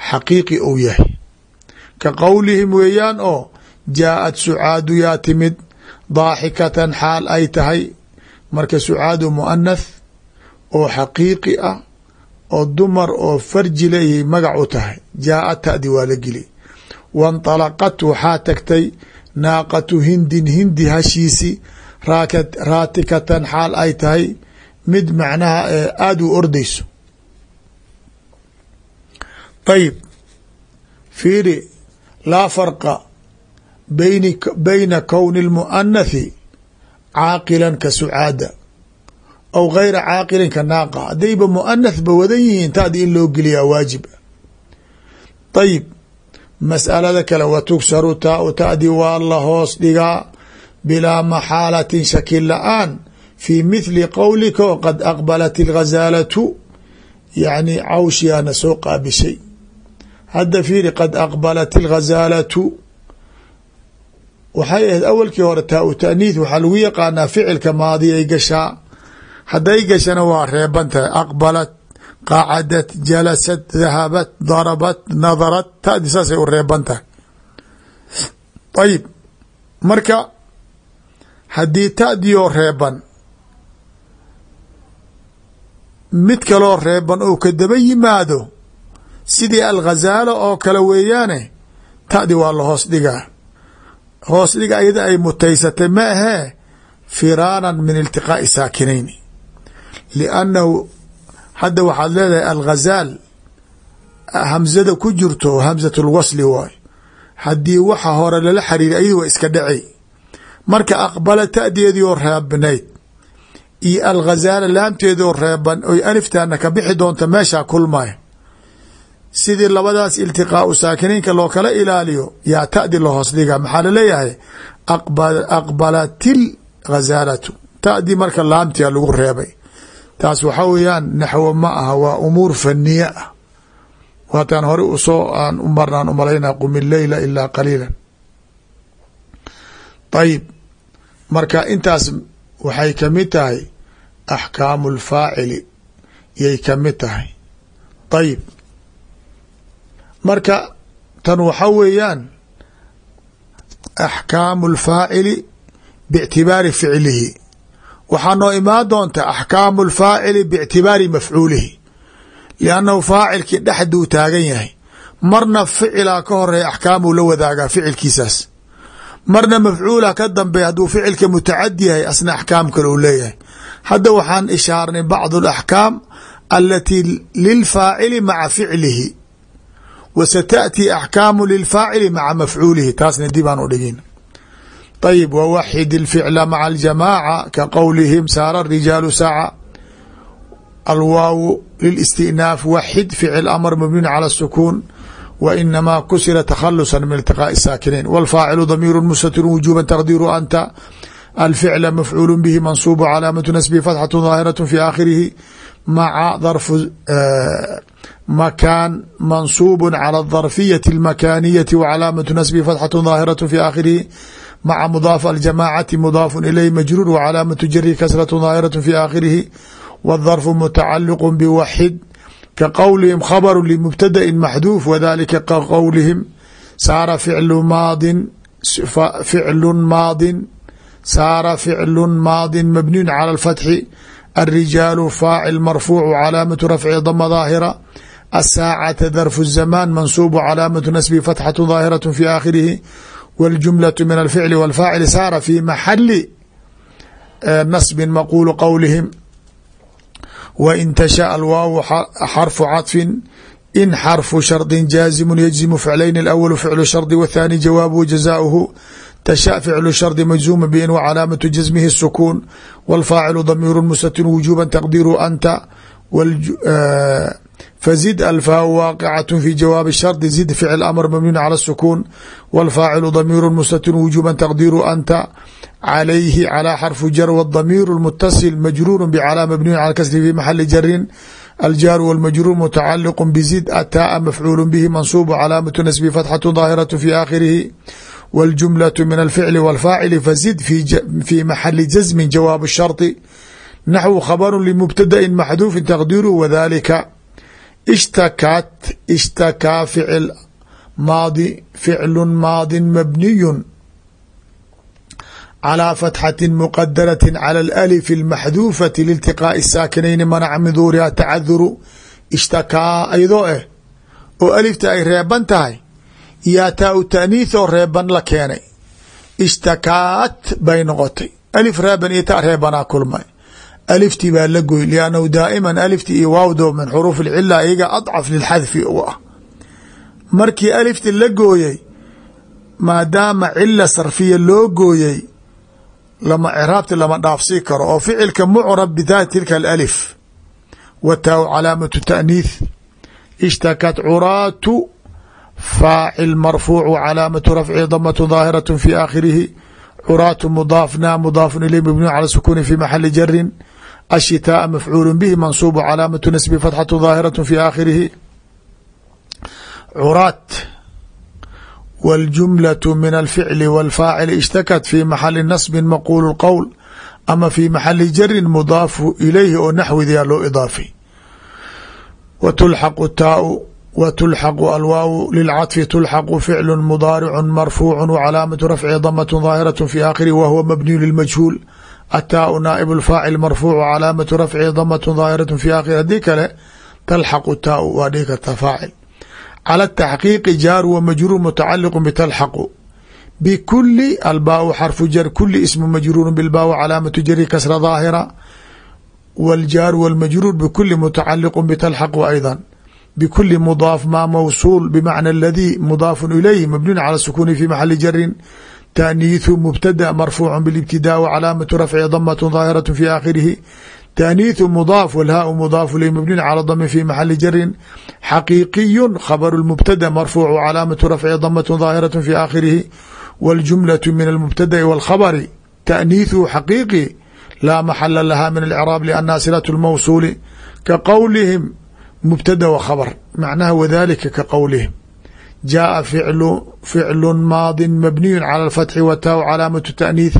[SPEAKER 1] xaqiiqi ou yahay ka qowlihim weeyaan oo jaaءat sucaadu yaa timid daaxikatan xaal ay tahay marka sucaadu muanath oo xaqiiqi ah oo dumar oo farji leeyahay magac u tahay jaa'a ta'di waa la geli waاnطalaqat waxaa tagtay naaqatu hindin hindi hashiisi raatikatan xaal ay tahay mid macnaha aada u ordayso. Ayib fiiri laa farqa bayni bayna kowni اlmuanathi caaqilan ka sucaada aw gayra caaqilin ka naaqa. Haddayba muanath ba wadan yihiin taadi in loo geliyaa waajib. Ayib mas'alada kale wa tugsaru taau ta'di waa la hoos dhigaa bilaa maxaalatin shaki la'aan fii mithli qowlika oo qad aqbalat ilghazaalatu yacni cawshiyaana soo qaabishay hadda fiiri qad aqbalat ilghazaalatu waxay ahayd awalkii hore taa u taaniith waxaa lagu yaqaanaa ficilka maadi ay gashaa hadday gashana waa reeban tahay aqbalat qacadat jalasat dahabat darabat nadarat tadi saasay u reeban tahay ayib marka haddii ta'dioo reeban mid kaloo reeban ou ka daba yimaado sidii alghazaalo oo kale weeyaane ta'di waa la hoos dhigaa. Hoos dhiga ayada ay mutaysatay ma ahee firaaran min iltiqaa'i saakinayni liannahu hadda waxaad leedahay alghazaal hamzada ku jirto hamzat lwasli waay. Haddii waxa hore lala xariiray ayadu waa iska dhacay. Marka aqbala ta'deedii oo reebnayd iyo alghazaala laamteedii oo reeban oy aliftaana ka bixi doonta meeshaa kulmaya sidii labadaas iltiqaau saakiniinka loo kala ilaaliyo yaa ta'di la hoos dhiga maxaa la leeyahay aqbalatil ghazaalatu ta'dii marka laamtia lagu reebay. Taas waxaa weeyaan naxwo ma aha waa umuur faniye ah. Waataan hore u soo aan u marnaan umalaynaa qumi leyla ilaa qaliila ayib marka intaas waxay ka mid tahay axkaamu lfaacili yay ka mid tahay. Ayib marka tan waxaa weeyaan axkaamu lfaacili bictibaari ficlihi. Waxaa noo imaan doonta axkaamu lfaacili bictibaari mafcuulihi liannahu faacilkii dhexduu taagan yahay. Marna ficilaa ka horreeya axkaamuu la wadaagaa ficilkiisaas marna mafcuula ka dambe hadduu ficilka mutacadi yahay asna axkaam kale u leeyahay. Hadda waxaan ishaarnay bacd alaxkaam alatii lilfaacili maca ficlihi wa sataatii axkaamu lilfaacili maca mafcuulihi. Taasna dib aan u dhigin. Ayib wawaxid ilficla maca aljamaaca ka qowlihim saara rijaalu saaca. Alwaawu lilistinaaf waxid ficil amar mabniun cala wa inamaa kusira takhalusa min iltiqaaءi saakiniin wاlfaacilu damiiru mustatiru wujuba taqdiiru anta alficla mafcuul bihi mansuub calaamatu nasbi fatxatu daahiraة fi aakhirihi maca darfu makaan mansuub calى الdharfiyati اlmakaniyati wcalaamatu nasbi fatxaة ظaahiraة fi aakhirihi maca mudaaf aljamacati mudaafu ilayh majruur wcalaamatu jari kasraة ظaahiraة fi aakhirihi wالdharfu mutacaliq bwaxid ka qowlihim khabru lmubtadain maxduuf wadalika ka qowlihim saara ficlu maadin ficlu maadin saara ficlu maadin mabniyu calى اlfatxi الrijaalu faacil marfuucu calaamatu rafci dama daahira asaacata darfu الzamaan mansuubu calaamatu nasbi fatxatu daahiraة fi aakhirihi wاljumlaة min alficli wاlfaacili saara fi maxali nasbi maquulu qowlihim wain tashaأ alwaaw xarfu caطfin in xarfu shardi jaazimu yجzimu ficlayn اأwl ficlu shardi wاthaani jawaabuhu jazaؤuhu تشhأ فعل الشhرط مجزوم بn وcلاaمة جزمه السكون والفاaciل ضمير mستن وجوبا تقدير أnت فزد الفاء واقعة في جواب الشhرط زد فعل أمر مبني على السكون والفاaciل ضمير mستن وجوبا تقدير أnت عليه على xرف جر والضمير المتصل مجرور بعلاaمة مبني على الكسر في محل جر الجار والمجرور متعلق بزد التاء مفعول به منصوب cلاaمة نسب فتحة ظاهرة في آخره والجملة من الفعل والفاعل فزد في محل جزم جواب الشرط نحو خبر لمبتدأ محذوف تقديره وذلك اشتكت اشتكى فعل ماضي فعل ماض مبني على فتحة مقدرة على الألف المحذوفة لالتقاء الساكنين منع من ظهورها تعذر اشتكى أيضو eh oo alifta ay reeban tahay yaa taa u taaniith oo reeban la keenay ishtakaat bay noqotay alif reeban iyo ta reebanaa kulmay aliftii baa la goy liannahu daa'iman alifti iyo waawdo min xuruuf ilcila iyaga adcaf lilxadfi u ah. Markii alifti la gooyey maadaama cila sarfiya loo gooyey lama ciraabti lama dhaafsii karo oo ficilka mucrab bidaat tilka alif wa taa calaamatu taaniith ishtakat curaatu faacil marfuucu calaamatu rafci damatu daahiraة fi aakhirihi curaatu mudaafna mudaafu ilay mabniyu cala sukuni fi maxali jarin ashitaaa mafcuulu bihi mansuubu calaamatu nasbi fatxatu daahiraة fi aakhirihi curaat wاljumlaة min alficli wاlfaacil ishtakat fi maxali nasbi maquulu qowl ama fi maxali jarin mudaafu ilayhi oo naxwidia loo idaafay wa tulxaqu taau w tulxaqu alwaaw lilcaطfi tulxaqu ficlu mudaaricu marfuucu wcalaamatu rafci damaة daahiraة fi aakhirih wa huwa mabniyu lilmajhuul ataau naaib اfaacil marfuucu calaamatu rafci damaة daahiraة fi aakhirih haddii kale talxaqu taau waa dhihi karta faacil calى taxqiiqi jaar wa majruur mutacaliqu btalxaqu bkuli albaau xarfu jar kuli ismu majruuru bilbaaw calaamatu jari kasra daahira wاljaaru wاlmajruur bkuli mutacaliqu btalxaqu ayضا bkuli mdaaf ma mawsuul bmacna اladii mudaafu ilayhi mabniun calى sukuni fi maxali jarin taaniithu mubtada marfuucu bاlibtidaa wcalaamatu rafci damaة daahiraة fi aakhirihi taaniithu mudaaf wlhaau mudaafu ilayh mabniun calى dami fi maxali jarin xaqiiqiyu khabr mubtada marfuucu calaamatu rafci damaة daahiraة fi aakhirihi wاljumlaة min almubtada'i wاlkhabri taaniithu xaqiiqi laa maxala laha min alcraab lana silaة اlmawsuuli ka qowlihim mubtada w khabr macnaha wadalika ka qowlihim jaaa ficlu maadi mabniyu calى اlfatxi wataw calaamatu taaniith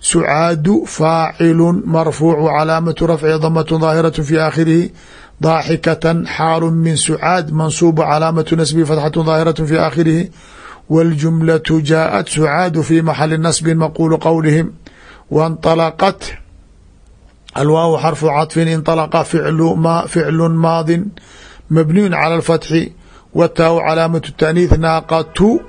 [SPEAKER 1] sucaadu faacilu marfuucu calaamatu rafci damaة daahiraة fi aakhirihi daaxikatan xaalu min sucaad mansuubu calaamatu nasbi fatxatu daahiraة fi aakhirihi wاljumlaة jaaءat sucaadu fi maxali nasbi maquulu qowlihim wanطalaqat alwaaw xarfu caطfin inطalaqa ficlu maadi mabniyu calى اlfatxi wataau calaamatu taaniith naaqatu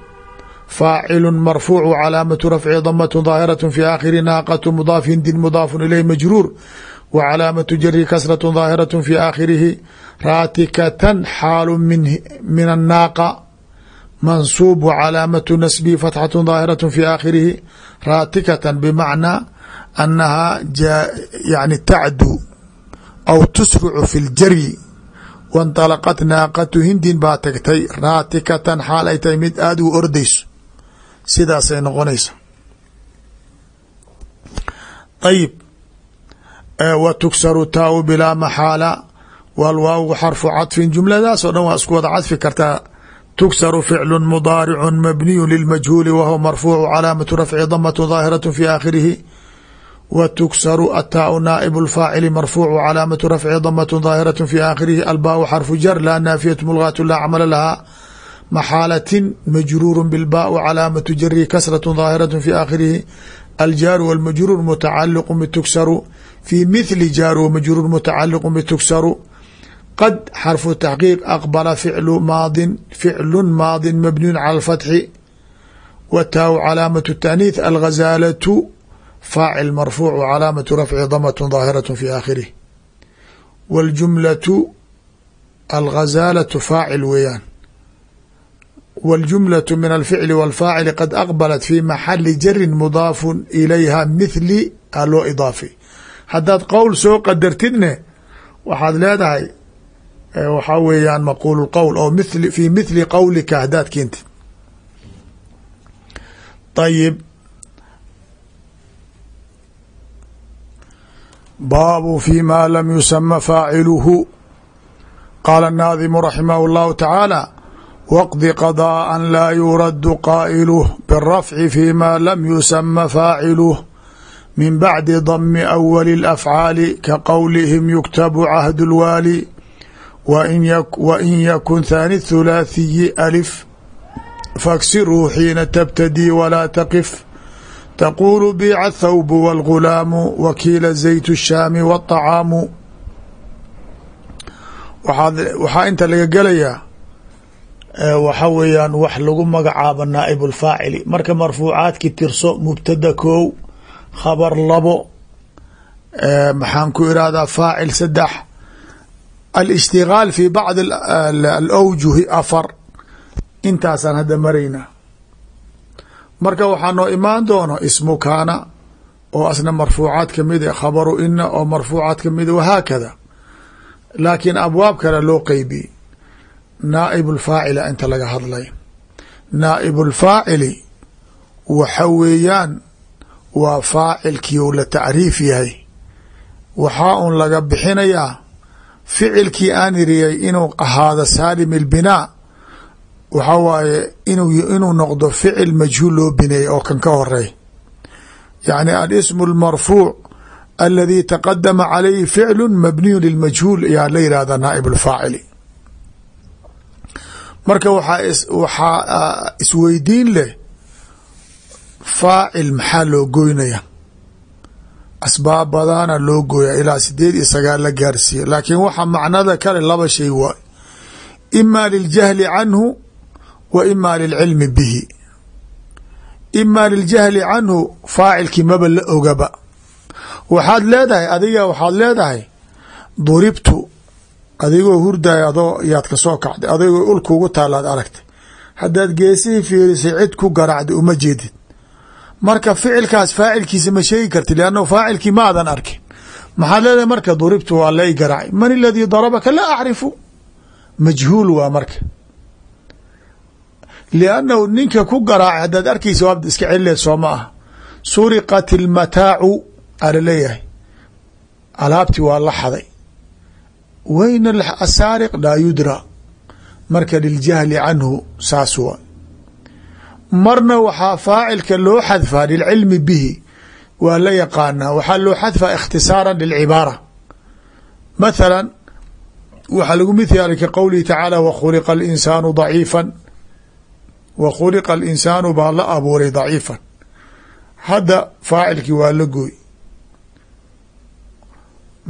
[SPEAKER 1] faacilu marfuucu calaamatu rafci damaة daahiraة fi aakhiri naaqatu mudaaf hindin mudaafu ilayh majruur w calaamatu jari kasraة daahiraة fi aakhirihi raatikatan xaalu min annaaqa mansuub calaamatu nasbi fatxaة daahiraة fi aakhirihi raatikatan bmacnaa anahaa yani tacdu aw tusricu fi اljaryi wainطalaqat naaqatu hindin baa tagtay raatikatan xaal ay tahay mid aada u ordayso sidaasay noqonaysa ayib wa tuksaru taaw bilaa maxaala walwaaw xarfu cadfin jumladaasoo dhan waa isku wada cadfi kartaa tuksaru ficlu mudaaricu mabniyu lilmajhuuli wahuwa marfuucu calaamatu rafci damatu daahiraة fi aakhirihi w tuksaru ataau naaib اfaacili marfuucu calaamatu rafci damatu daahiraة fi aakhirihi albaau xarfu jar laa naafiyat mulgaatu laa camala lahaa maxaalatin majruuru bilbaau calaamatu jarihi kasraة daahiraة fi aakhirihi aljaaru wاlmajruur mutacaliqu bituksaru fi mithli jaar wmajruur mutacaliqu bituksaru qad xarfu taxqiiq aqbala ficlu maadin ficlu maadin mabniyun cala اlfatxi wtaaw calaamatu taaniith alghazaalatu faacil marfuuc calaamatu rafci damat daahiraة fi aakhirih wاljumlatu alghazaalatu faacil weeyaan wاljumlaة min alficli wاlfaacili qad aqbalat fi maxali jarin mudaafu ilayha mithli a loo idaafi haddaad qowl soo qadartidne waxaad leedahay waxaa weeyaan maquul qowl oo ml fi mithli qowlika haddaad keentid ayib baabu fi ma lam yusama faaciluhu qaala الnaadimu raximah اllahu tacaala waqdi qadاءa laa yuradu qaa'iluh biالrafci fi ma lam yusama faaciluh min bacdi dami awali اlafcaali ka qowlihim yuktabu cahd اlwaali wain yakun thaani thulaathiyi alif faksiruu xiina tabtadii walaa taqif taquulu biica athawbu wاlgulaamu wakiila zayt الshaami wالطacaamu waxaa inta laga gelayaa waxa weeyaan wax lagu magacaabo naaib اlfaacili marka marfuucaadki tirso mubtada kow khabar labo maxaan ku irahdaa faacil saddex alishtigaal fi bacdi alawjuhi afar intaasaan hadda maraynaa marka waxaa noo imaan doono ismu kaana oo asna marfuucaad ka mid a khabaru ina oo marfuucaad ka mid wahaakada laakiin abwaab kale loo qeybiyey naaib lfaacila inta laga hadlay. Naaib lfaacili waxa weeyaan waa faacilkii u la tacriif yahay. Waxaa un laga bixinayaa ficilkii aan iriyay inuu ahaado saalim اlbinaa waxa waaye inuu noqdo ficil majhuul loo bineeyey oo kan ka horey yacni alismu اlmarfuuc aladi taqadama calayhi ficlu mabniyu lilmajhuul ayaa la yihahda naaib اlfaacili marka waxaa isweydiin leh faacil maxaa loo goynaya? Asbaab badana loo gooya ilaa sideed iyo sagaal la gaarsiiya laakiin waxa macnada kale laba shay waay. Ima liljahli canhu wa ima lilcilmi bihi. Ima liljahli canhu faacilkii maba la ogaba. Waxaad leedahay adiga waxaad leedahay duribtu adigoo hurdayo adoo yaad ka soo kacday adigoo ulkuugu taalaad aragtay. Haddaad geesihii fiirisay cid ku garacday uma jeedid marka ficilkaas faacilkiisa ma sheegi karti lannahu faacilkii ma adan arkin. Maxaad leedahay marka duribtu waa la i garacay man aladii darabaka laa acrifu? Majhuul waa marka liannahu ninka ku garaacay haddaad arkaysa waabd iska celileed soo ma ah suriqat ilmataacu aa la leeyahay alaabtii waa la xaday wayna asaariq laa yudra marka liljahli canhu saas waa marna waxaa faacilka loo xadfaa lilcilmi bihi waa la yaqaanaa waxaa loo xadfaa ikhtisaara lilcibaara mathala waxaa lagu mithaali ka qowlihi tacaala wakhuliqa alinsaanu wa khuliqa alinsaanu baa la abuuray daciifan. Hadda faacilkii waa la gooy.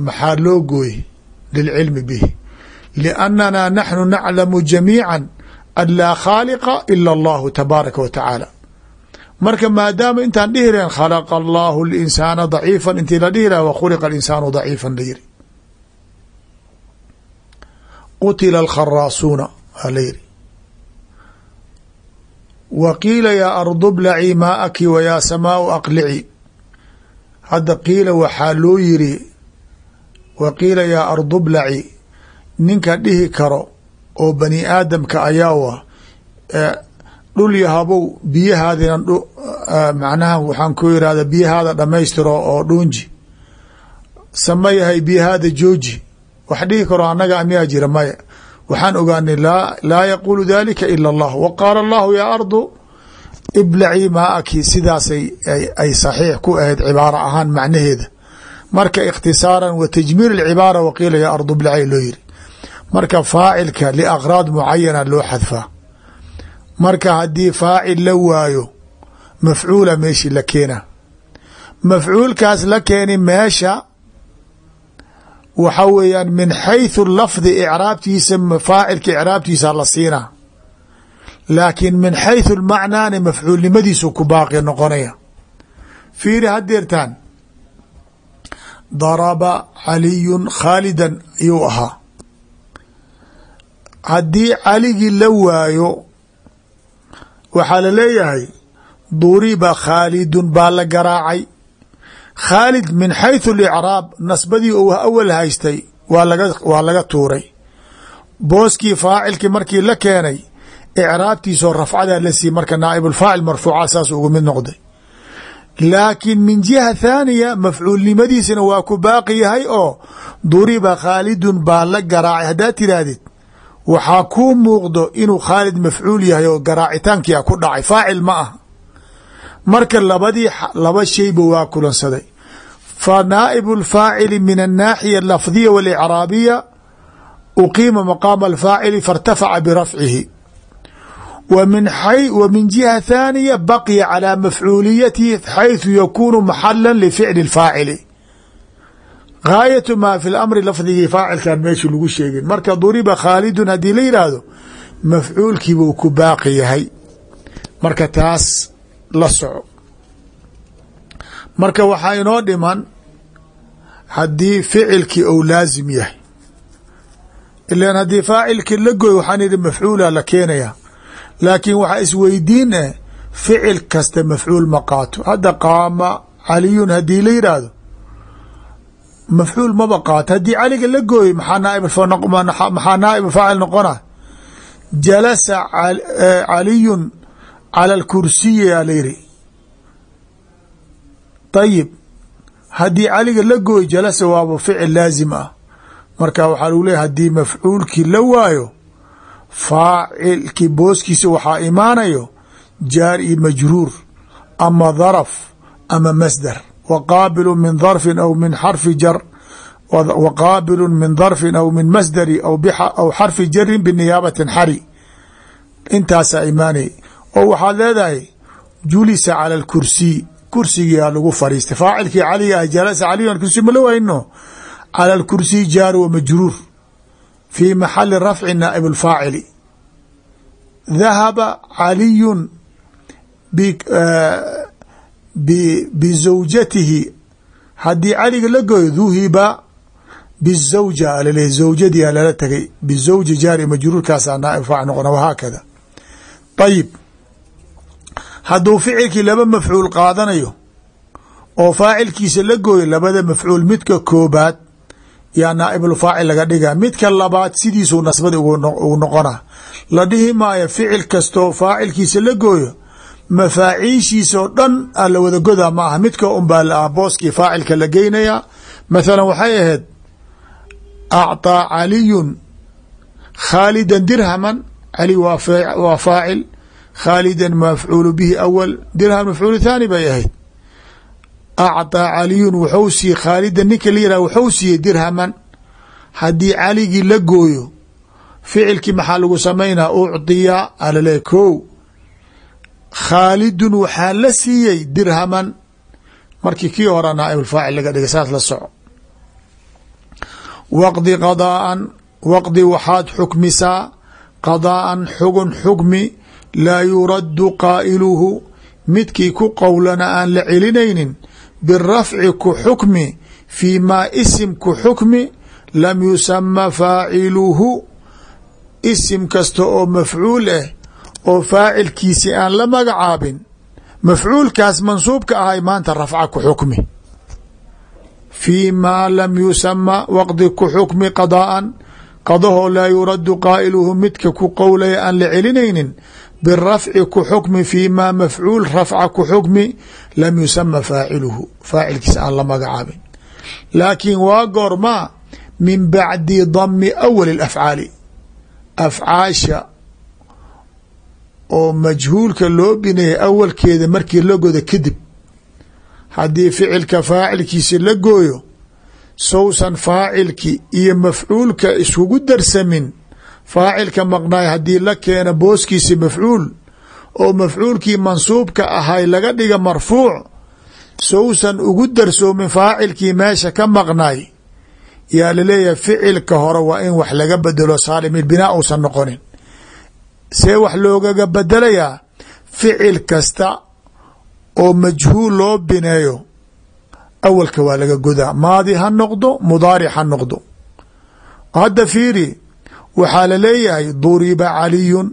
[SPEAKER 1] Maxaa loo gooy lilcilmi bihi. Liannana naxnu naclamu jamiica an laa khaaliqa ila allahu tabaaraka wa tacaala. Marka maadaama intaan dhihi lahen khalaqa allahu linsaana daciifan intii la dhihi laha wa khuliqa alinsaanu daciifan la yiri qutila alkharaasuuna waa la yiri wa qiila yaa ardu blacii maa'aki wa yaa samaau aqlici. Hadda qiila waxaa loo yiri wa qiila yaa ardu blaci ninka dhihi karo oo bani aadamka ayaawa dhul yahabow biyahaadina macnaha waxaan ku irahda biyahaada dhamaystiro oo dhuunji. Sama yahay biyahaada jooji. Wax dhihi karo annaga miyaa jira maya waxaan ogaanay laa yaquulu dalika ila allah. Wa qaala allahu yaa ardu iblacii maaki sidaasay ay saxiix ku ahayd cibaaro ahaan macnaheeda. Marka ikhtisaaran wa tajmiir اcibaara waqiila yaa ardu iblacii loo yiri marka faacilka liakraad mucayana loo xadfaa marka haddii faacil la waayo mafcuula meeshii la keena mafcuulkaas la keeni meesha waxa weeyaan min xayثu lafdi icraabtiisa faacilka icraabtiisa la siinaa. Laakiin min xayثu lmacnaani mafcuulnimadiisu ku baaqi noqonaya. Fiiri hadeertaan daraba caliyun khaalidan ayuu ahaa. Haddii caligii la waayo waxaa la leeyahay duriba khaalidun baa la garaacay khaalid min xayثu اlicraab nasbadii uu awal haystay waa laga tuuray. Booskii faacilkii markii la keenay icraabtiisoo rafcadaa la siiyey marka naaib ulfaacil marfuuca saas ugu mid noqday. Laakiin min jiha thaaniya mafcuulnimadiisina waa ku baaqi yahay oo duriba khaalidun baa la garaacay. Haddaad tidhaahdid waxaa kuu muuqdo inuu khaalid mafcuul yahay oo garaacitaankia ku dhacay. Faacil ma ah marka labadii laba shayba waa kulansaday. fa naa'ibu اlfaacili min الnaaxiya alafdiya waاlicraabiya uqiima maqaama alfaacili faاrtafaca birafcihi wa min jiha thaaniya baqiya calى mafcuuliyatihi xayثu yakunu maxala lificli اfaacili gaayatu maa fi lamri lafdigii faacilkan meeshu lagu sheegin marka duriba khaalidun haddii la yidhaahdo mafcuulkiibuu ku baaqi yahay marka taas la soco marka waxaa inoo dhiman haddii ficilkii ou laasim yahay. Ilan haddii faacilkii la goy waxaan idhi mafcuula la keenaya. Laakiin waxaa isweydiin eh ficil kasta mafcuul ma qaato. Hadda qaama caliyun haddii la yidhaahdo mafcuul maba qaato. Haddii caliga la gooy maxaa naaibmaxaa naaib faacil noqona? Jalasa caliyun cala alkursiyi aa la ayib haddii caliga la gooy jalasa waaba ficil laazim ah. Marka waxaa lagu leeyahy haddii mafcuulkii la waayo faacilkii booskiisa waxaa imaanayo jaar iyo majruur ama daraf ama masdar. Wa qaabilu min darfin aw min xarfi jar wa qaabilu min darfin aw min masdari aw xarfi jarin biniyaabatin xari. Intaasaa imaanay. Oo waxaad leedahay julisa cala alkursiy kursigiia lagu fariistay faacilkii caliga ah jalasa caliyan kursi ma la wayno? Cala alkursiy jaar wa majruur fii maxali rafci naaib alfaacili. Dahaba caliyun bizawjatihi haddii caliga la goyo duhiba bizawja alaleeyahy zawjadii a lala tegay bizawji jaari majruurkaasaa naaib faacil noqona wahaakada ayib hadduu ficilkii laba mafcuul qaadanayo oo faacilkiisa la gooyo labada mafcuul midka koobaad yaa naaibulfaacil laga dhiga midka labaad sidiisuu nasbada ugu noqona la dhihi maayo ficil kastoo faacilkiisa la gooyo mafaaciishiisoo dhan a la wada goda ma aha midka unbaa la booskii faacilka la geynaya mathalan waxay ahayd acطaa caliyun khaalidan dirhaman cali waa faacil khaalidan mafcuulu bihi awal dirham mafcuulu thaani bay ahayd. Acطaa caliyun wuxuu siiyey khaalidan ninka la yihah wuxuu siiyey dirhaman. Haddii caligii la gooyo ficilkii maxaa lagu samaynaa? Ucdiya alale ko khaalidun waxaa la siiyey dirhaman. Markii kii hora naaibulfaacil laga dhigay saas la soco. Waqdi qadaaan waqdi waxaad xukmisaa. Qadaaan xugun xukmi laa yuraddu qaa'iluhu midkii ku qowlana aan la celinaynin birafci ku xukmi fii maa isim ku xukmi lam yusama faaciluhu isim kasta oo mafcuul ah oo faacilkiisi aan la magacaabin mafcuulkaas mansuubka ahay maanta rafca ku xukmi. Fii maa lam yusama waqdi ku xukmi qadaa'an qadahoo laa yuraddu qaa'iluhu midka ku qowlaya aan la celinaynin birafci ku xukmi fii maa mafcuul rafca ku xukmi lam yusama faaciluhu faacilkiisa aan la magacaabin laakiin waa goormaa min bacdi dami awali اlafcaali afcaasha oo majhuulka loo bineeyay awalkeeda markii la godo kadib haddii ficilka faacilkiisi la gooyo sowsan faacilki iyo mafcuulka iskugu darsamin faacilka maqnaay haddii la keena booskiisi mafcuul oo mafcuulkii mansuubka ahay laga dhiga marfuuc sowsan ugu darsoomin faacilkii meesha ka maqnaay yaa la leeyahay ficilka hore waa in wax laga bedelo saalimil binaa uusan noqonin. See wax loogaga bedelayaa ficil kasta oo majhuul loo bineeyo awalka waa laga godaa. Maadi ha noqdo mudaaric ha noqdo. Hadda fiiri waxaa la leeyahay duriba caliyun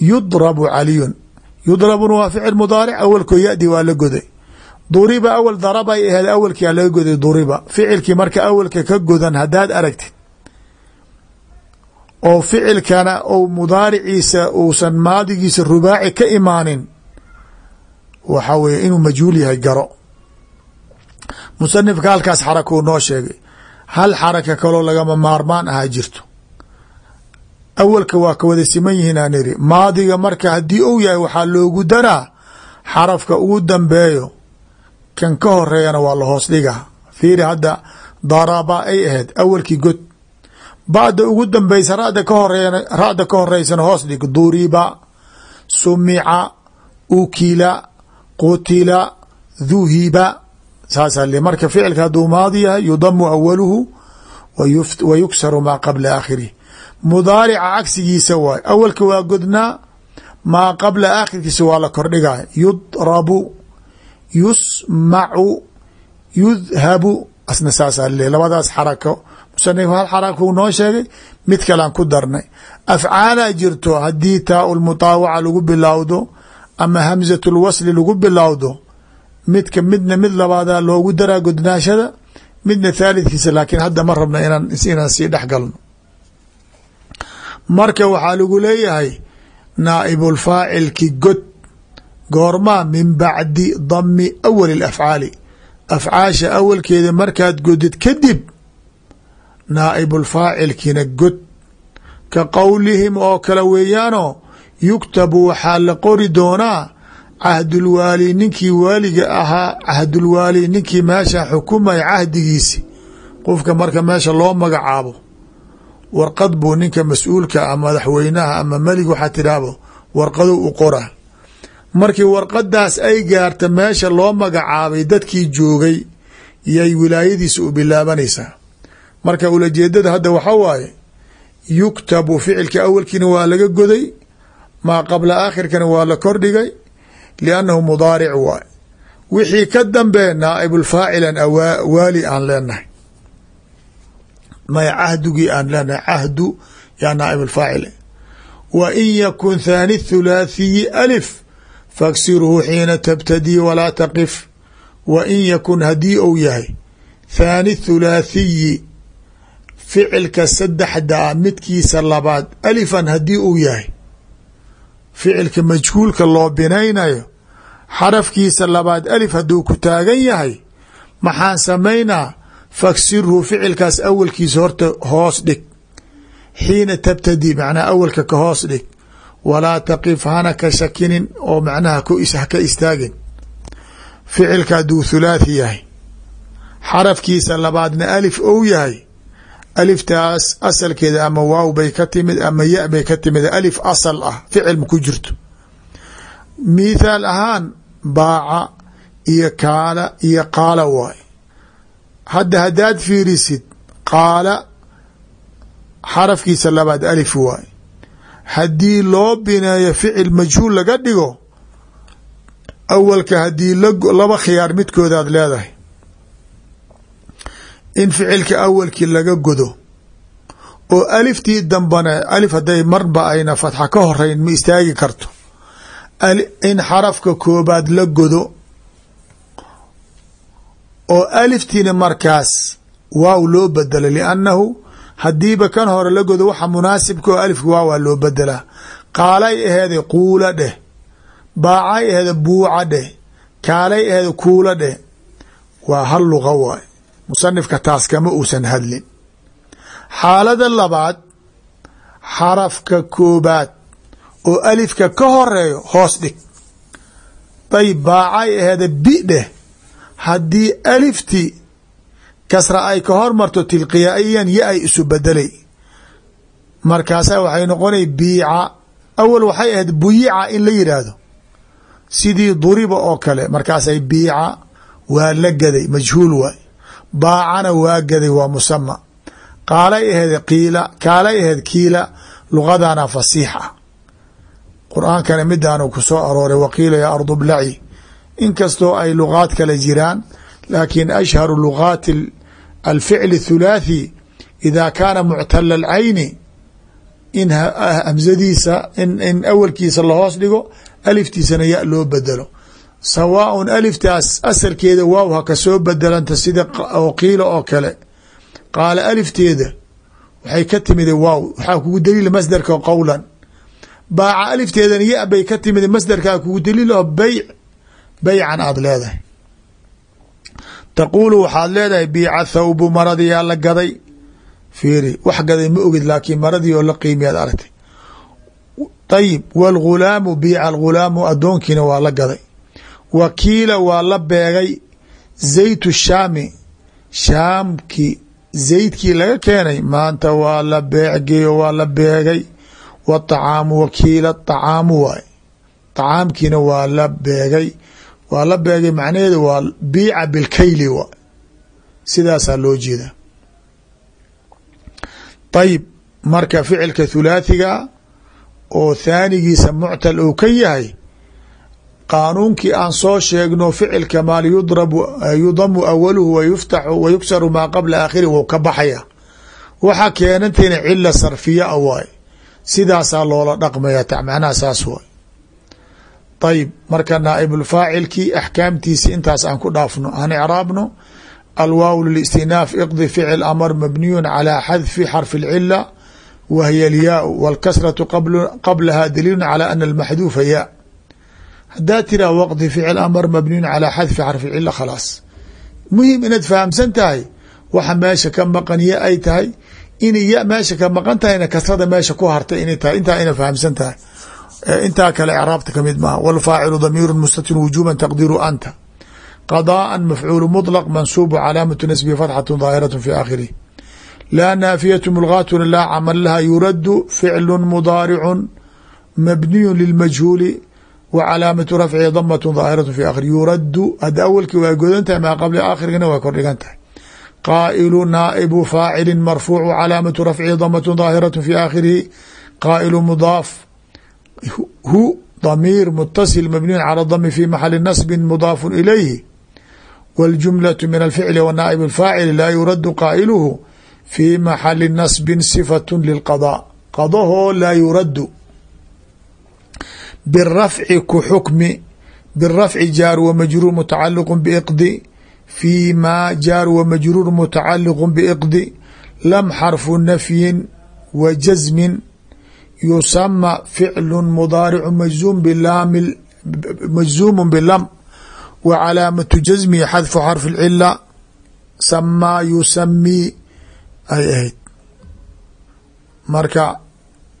[SPEAKER 1] yudrabu caliyun. Yudrabuna waa ficil mudaaric awalkoo yadi waa la goday. Duriba awal darabay aheed awalkia laga goday duriba. Ficilkii marka awalka ka godan haddaad aragtid oo ficilkana ou mudaariciisa uusan maadigiisa rubaaci ka imaanin waxa weye inuu majhuul yahay garo. Musanifka halkaas xaraka uu noo sheegay. Hal xaraka kaloo lagama maarmaan ahaa jirto awalka waa ka wada siman yihiin aan iri maadiga marka haddii ou yahay waxaa loogu daraa xarafka ugu dambeeyo. Kan ka horeeyana waa la hoos dhigaa. Fiiri hadda daraba ay ahayd awalkii god. Bacda ugu dambeysa rada ka horeeyana ra'da ka horeysana hoos dhig. Duriba sumica ukila qutila dhuhiba saasaa marka ficilka hadduu maadi yahay yudamu awaluhu wa yuksaru maa qabla aakhirih mudaarica cagsigiisa waay. Awalka waa godnaa maa qabla aakhirkiisa waa la kordhigaya yudrabu yusmacu yudhabu asna saasaa le labadaas xarako. Musanif hal xarakuu noo sheegay mid kalean ku darnay. Afcaalaa jirto haddii taa ulmutaawaca lagu bilowdo ama hamzat lwasli lagu bilowdo midka midna mid labaadaa loogu daraa godnaashada midna thaalidkiisa laakiin hadda ma inaan inaan sii dhex galno marka waxaa lagu leeyahay naaibulfaacilki god goormaa min bacdi dami awali اlafcaali afcaasha awalkeeda markaad godid kadib naaibulfaacilkina god. Ka qowlihim oo kale weeyaanoo yuktabu waxaa la qori doonaa cahdulwaali ninkii waaliga ahaa cahdulwaali ninkii meesha xukumaya cahdigiisi. Qofka marka meesha loo magacaabo warqad buu ninka mas'uulka madaxweynaha ama melig waxaa tidhaahdo warqadu u qora. Markii warqadaas ay gaarta meesha loo magacaabay dadkii joogay yay wilaayadiisa u bilaabanaysaa. Marka ulajeedada hadda waxa waaye yuktabu ficilka awalkiina waa laga goday maa qabla aakhirkana waa la kordhigay liannahu mudaaric waay wixii ka dambee naaibulfaacilan waali aan leenahay maya cahdugii aan leenahay cahdu yaa naaibulfaacil wa in yakun thaani thulaathiyi alif faksirhu xiina tabtadii walaa taqif. Wa in yakun haddii ou yahay thaani thulaathiyi ficilka saddexdaa midkiisa labaad alifan haddii uu yahay ficilka majhuulka loo binaynayo xarafkiisa labaad alif hadduu ku taagan yahay maxaan samaynaa faksirhu ficilkaas awalkiisa horta hoos dhig. Xiina tabtadi macnaha awalka ka hoos dhig. Walaa taqif hana ka shakinin oo macnaha haka istaagin. Ficilka hadduu thulaathi yahay. Xarafkiisa labaadna alif ou yahay. Aliftaas asalkeeda ama waaw bay ka timid ama ya bay ka timid. Alif asal ah ficil ma ku jirto. Mithaal ahaan baaca iyo kaala iyo qaala waay hadda haddaad fiirisid qaala xarafkiisa labaad alif waay. Haddii loo bineeyo ficil majhuul laga dhigo awalka haddii laba khiyaar midkoodaad leedahay. In ficilka awalkii laga godo oo aliftii dambana alif hadday marba ayna fatxa ka horeyn ma istaagi karto. In xarafka koobaad la godo oo aliftiina markaas waaw loo bedela liannahu haddiiba kan hore la godo waxa munaasibka oo alifka waawaa loo bedelaa qaalay aheede quula dheh baacay aheede buuca dheh kaalay aheede kuula dheh waa hal luqa waay. Musanifka taas kama uusan hadlin. Xaalada labaad xarafka koobaad oo alifka ka horeeyo hoos dhig. Dayb baacay aheeda bi dheh haddii alifti kasra ay ka hormarto tilqiyaa'iyan ya ay isu bedelay markaasaa waxay noqonay biica. Awal waxay ahayd buyica in la yidhaahdo sidii duriba oo kale markaasay biica waa la gaday majhuul waay. Baacana waa gaday waa musama qaalay aheed qiila kaalay aheyd kiila lugadana fasiix ah qur'aankana midaanu ku soo arooray waqiila yaa ardu blaci inkastoo ay lugaad kale jiraan laakiin ashharu lugaati alficli thulaathi ida kaana muctala alcayni in hamzadiisa in awalkiisa lahoos dhigo aliftiisana ya loo bedelo. Sawaaun aliftaas asalkeeda waaw ha ka soo bedelanta sida qiila oo kale. Qaala alifteeda waxay ka timid waaw waxaa kugu daliila masdarka qowlan baaca alifteedana ya bay ka timid masdarkaa kugu daliilo beyc beycan aada leedahay taquulu waxaad leedahay biica thawbu maradiyaa la gaday fiiri wax gaday ma ogid laakiin maradii oo la qiimiyaad aragtay ayib wاlghulaamu biica alghulaamu adoonkiina waa la gaday wakiila waa la beegay zaytu shaami shaamki zaydkii laga keenay maanta waa la beecgeeyo waa la beegay wطacaamu wakiila طacaamu waay طacaamkiina waa la beegay waa la beegay macnaheeda waa biica bilkayli waay sidaasaa loo jeeda ayib marka ficilka thulaathiga oo thaanigiisa muctal uu ka yahay qaanuunkii aan soo sheegno ficilka maal yudamu awaluhu wayuftaxu wa yugsaru maa qabla aakhiri wou ka baxaya. Waxaa keenantayna cila sarfiya a waay sidaasaa loola dhaqmaya macnaha saas waay ayib marka naaibulfaacilkii axkaamtiisi intaas aan ku dhaafno aan icraabno alwaaw listinaaf iqdi ficil amr mabniyu calى xadfi xarfi اlcila wa hiy alyaau wاlkasratu qablaha daliilu calى ana almaxduufa yaa haddaa tiraa waqdi ficil amr mabniyun calى xadfi xarfi cila khalaas muhim inaad fahamsan tahay waxa meesha ka maqan ya ay tahay inay ya meesha ka maqan tahayna kasrada meesha ku hartay inay tahay intaa ina fahamsan tahay intaa kale icraabta kamid maaha wاlfaacilu damiiru mustatir wujuba taqdiru anta qضاء mafcuul mطلq mansuub calaamaة nasbi fatxaة ظaahiraة fi aakhirih laa naafiyaة mulgaatuna laa camal laha yuradu ficlu mudaaricu mabniyu lilmajhuuli wa calaamatu rafcihi damaة ظaahiraة fi akhiri yuradu hadda awalkii waa godan tahay maa qabla aakhirigana waa kordhigan tahay qaa'ilu naa'ibu faacili marfuucu calaamatu rafcihi damaة ظaahiraة fi aakhirihi qaa'ilu mudaaf hu damiir mutasil mabniyu calى dmi fi maxali nasbi mudaafu ilayhi wاljumlaة min alficli w naaib اfaacili laa yuradu qaa'iluhu fi maxali nasbi sifaة lilqadاء qadahoo laa yuradu birafci ku xukmi birafci jaar wa majruur mutacaliq biqdi fi ma jaar wa majruur mutacaliq biqdi lam xarfu nafyin wa jasmin yusama ficlu mudaaricu majzuumu bilam wa calaamatu jasmihi xadfu xarfi اlcila samaa yusamii ay ahayd marka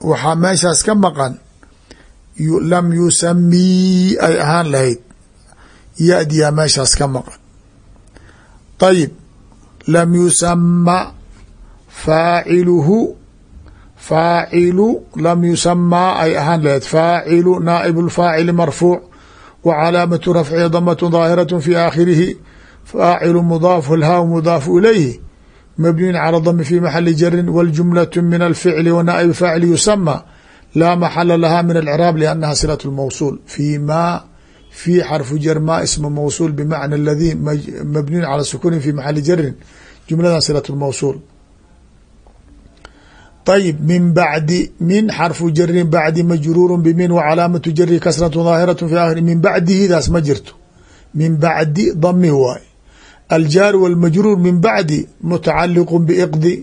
[SPEAKER 1] waxaa meeshaas ka maqan lam yusamii ay ahaan lahayd yadiyaa meeshaas ka maqan. Ayib lam yusama faaciluhu faacilu lam yusamaa ay ahaan lahayd faacilu naaib اlfaacili marfuuc wa calaamatu rafcihi damat daahiraة fi aakhirihi faacilu mudaafu lhaa mudaafu ilayhi mabniyun calى dami fi maxali jarin wاljumlaة min alficli wa naaib faacil yusama laa maxala laha min alcraab liannaha silaة اlmawsuul fi ma fi xarfu jar ma isma mawsuul bimacna aladii mabniyun calى sukuuni fi maxali jarin jumladan silaة اlmawsuul ayb min bacdi min xarfu jarin bacdi majruuru bimin wacalaamatu jari kasratu daahiratu fi akhiri min bacdihidaas ma jirto min bacdi dami waaye aljaaru wاlmajruur min bacdi mutacaliqu biiqdi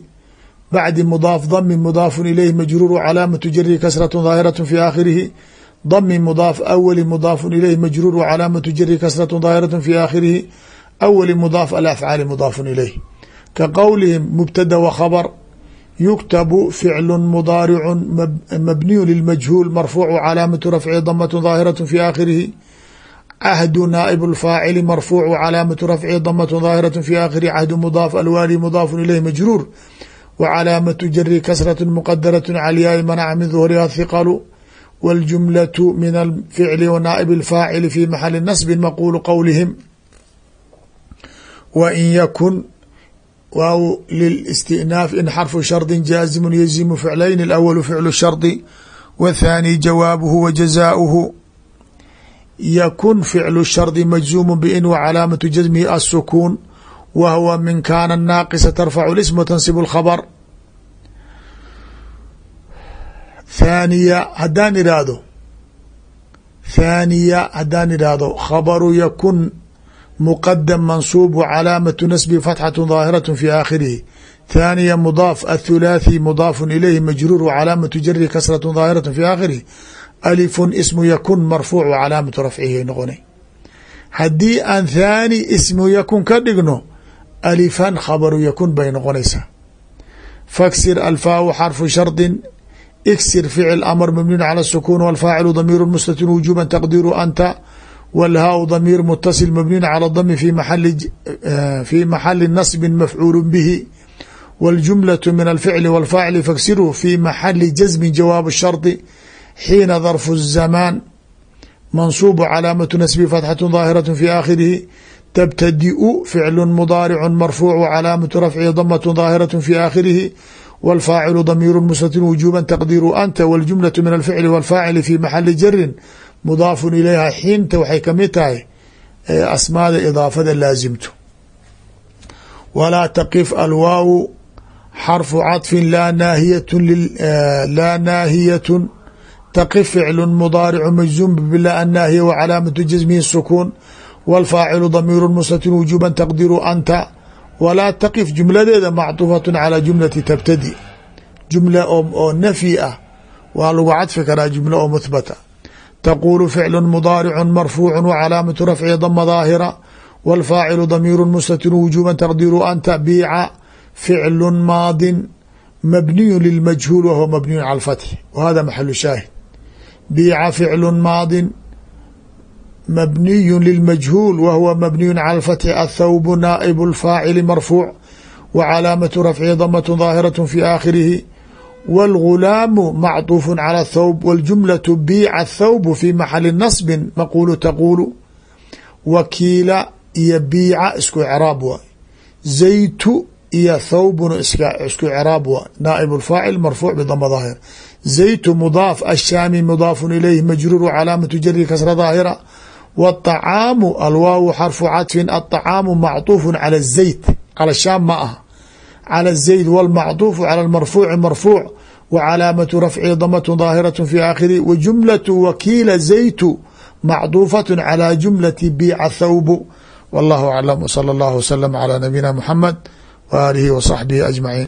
[SPEAKER 1] bacdi mudaaf dami mudaafu ilayh majruur wacalaamatu jari kasratu daahiratu fi aakhirihi dami mudaaf awali mudaafu ilayh majruur wacalaamatu jari kasratu daahiratu fi aakhirihi awali mudaaf alafcaali mudaafu ilayh ka qowlihim mubtada wakhabr yuktabu ficlu mudaaricu mabniyu lilmajhuul marfuucu calaamatu rafci damat daahiraة fi aakhirihi cahdu naaib اlfaacili marfuucu calaamatu rafci damat daahiraة fi aakhirihi cahdu mudaaf alwaali mudaafu ilayh majruur w calaamatu jari kasraة mqadaraة calyaai manaca min duhuriha hiqalu wاljumlaة min alficli wa naaib اlfaacili fi maxali nasbi maqulu qowlihim wa in yakun waaw lilistinaaf in xarfu shardi jaazimu yazimu ficlayn alawalu ficlu shardi waathaani jawaabuhu wa jazaauhu yakun ficlu shardi majzuumu bin wa calaamatu jasmihi alsukuun wa huwa min kaana naaqisa tarfacu lism wa tansibu alkhabr thaaniya haddaan idhaahdo thaaniya haddaan idhaahdo khabaru yakun muqadam mansuub calaamatu nasbi fatxatu daahiraة fi aakhirihi thaaniya mudaaf athulaathi mudaafu ilayhi majruur calaamatu jari kasraة daahiraة fi aakhirihi alifun ismu yakun marfuuc calaamatu rafcihi noqona haddii aan thaani ismu yakun ka dhigno alifan khabaru yakun bay noqonaysaa faksir alfaau xarfu shardi iksir ficil amr mabniun cala sukuun walfaacilu damiiru mustatir wujuba taqdiiru anta walhaau damiir mutasil mabniun cala dami fi maxali nasbin mafcuulu bihi waljumlatu min alficli walfaacili faksiru fi maxali jasmin jawaabu shardi xiina darfu الzamaan mansuubu calaamatu nasbi fatxatu daahiraة fi aakhirihi tbtadiu ficlu mudaaricu marfuucu calaamatu rafcihi damat daahiraة fi aakhirihi wاlfaacilu damiiru mustatir wujuba taqdiiru anta wاljumlaةu min alficli wاlfaacili fi maxali jarin mudaafu ilayha xiinta waxay kamid tahay asmaada idaafada laasimto walaa taqif alwaawu xarfu caطfi laa naahiyat taqif ficlu mudaaricu majzuum bila annaahiya wa calaamatu jasmihi sukuun wاlfaacilu damiiru mustatir wujuba taqdiru anta walaa taqif jumladeeda macطuufaة calى jumlati tabtadi jumla oo nafyi ah waa lagu cadfi karaa jumla oo muhbata taqulu ficlu mudaaricu marfuucu wcalaamatu rafci dama daahira wاlfaacilu damiiru mustatir wujuba taqdiru anta biica ficlu maadin mabniyu lilmajhuul wahwa mabniyu calى اfatxi w hada maxalu shaahid biica ficlu maadin mبني للمجهول وهو مبني على الفتح الthوب نائب الفاacل مرفوع وعلاaمة رفعه ضمة ظاهرة في آkhره والغuلاaم معطوف على الthوب والجملة بيiع الthوب في محل نصب مقول تقول وkiila iyo بيica isku عراab waay زayت iyo thوبna isku عراab waay نائب الفاacل مرفوع بضم ظاهر زayت مضاaف الشhاmي مضاaف إليه مجرور cلاaمة جر كسر ظاهرة والطcاaم alwaaw xرفu caطفi الطcاaم macطuف calى الزayt calى shaam ma aha calى الزayd wاlmacطuف calى الmarfuuci marfuuع وcalaamaة rafci damaة ظaahiraة في aakhirih وجumlaة wakiila zaytu macطuufaة calى jumlaة biica thawb والlah أعلم وصلى الله وسلم على نبينا محمد و آlihi وصaحبihi أجمعين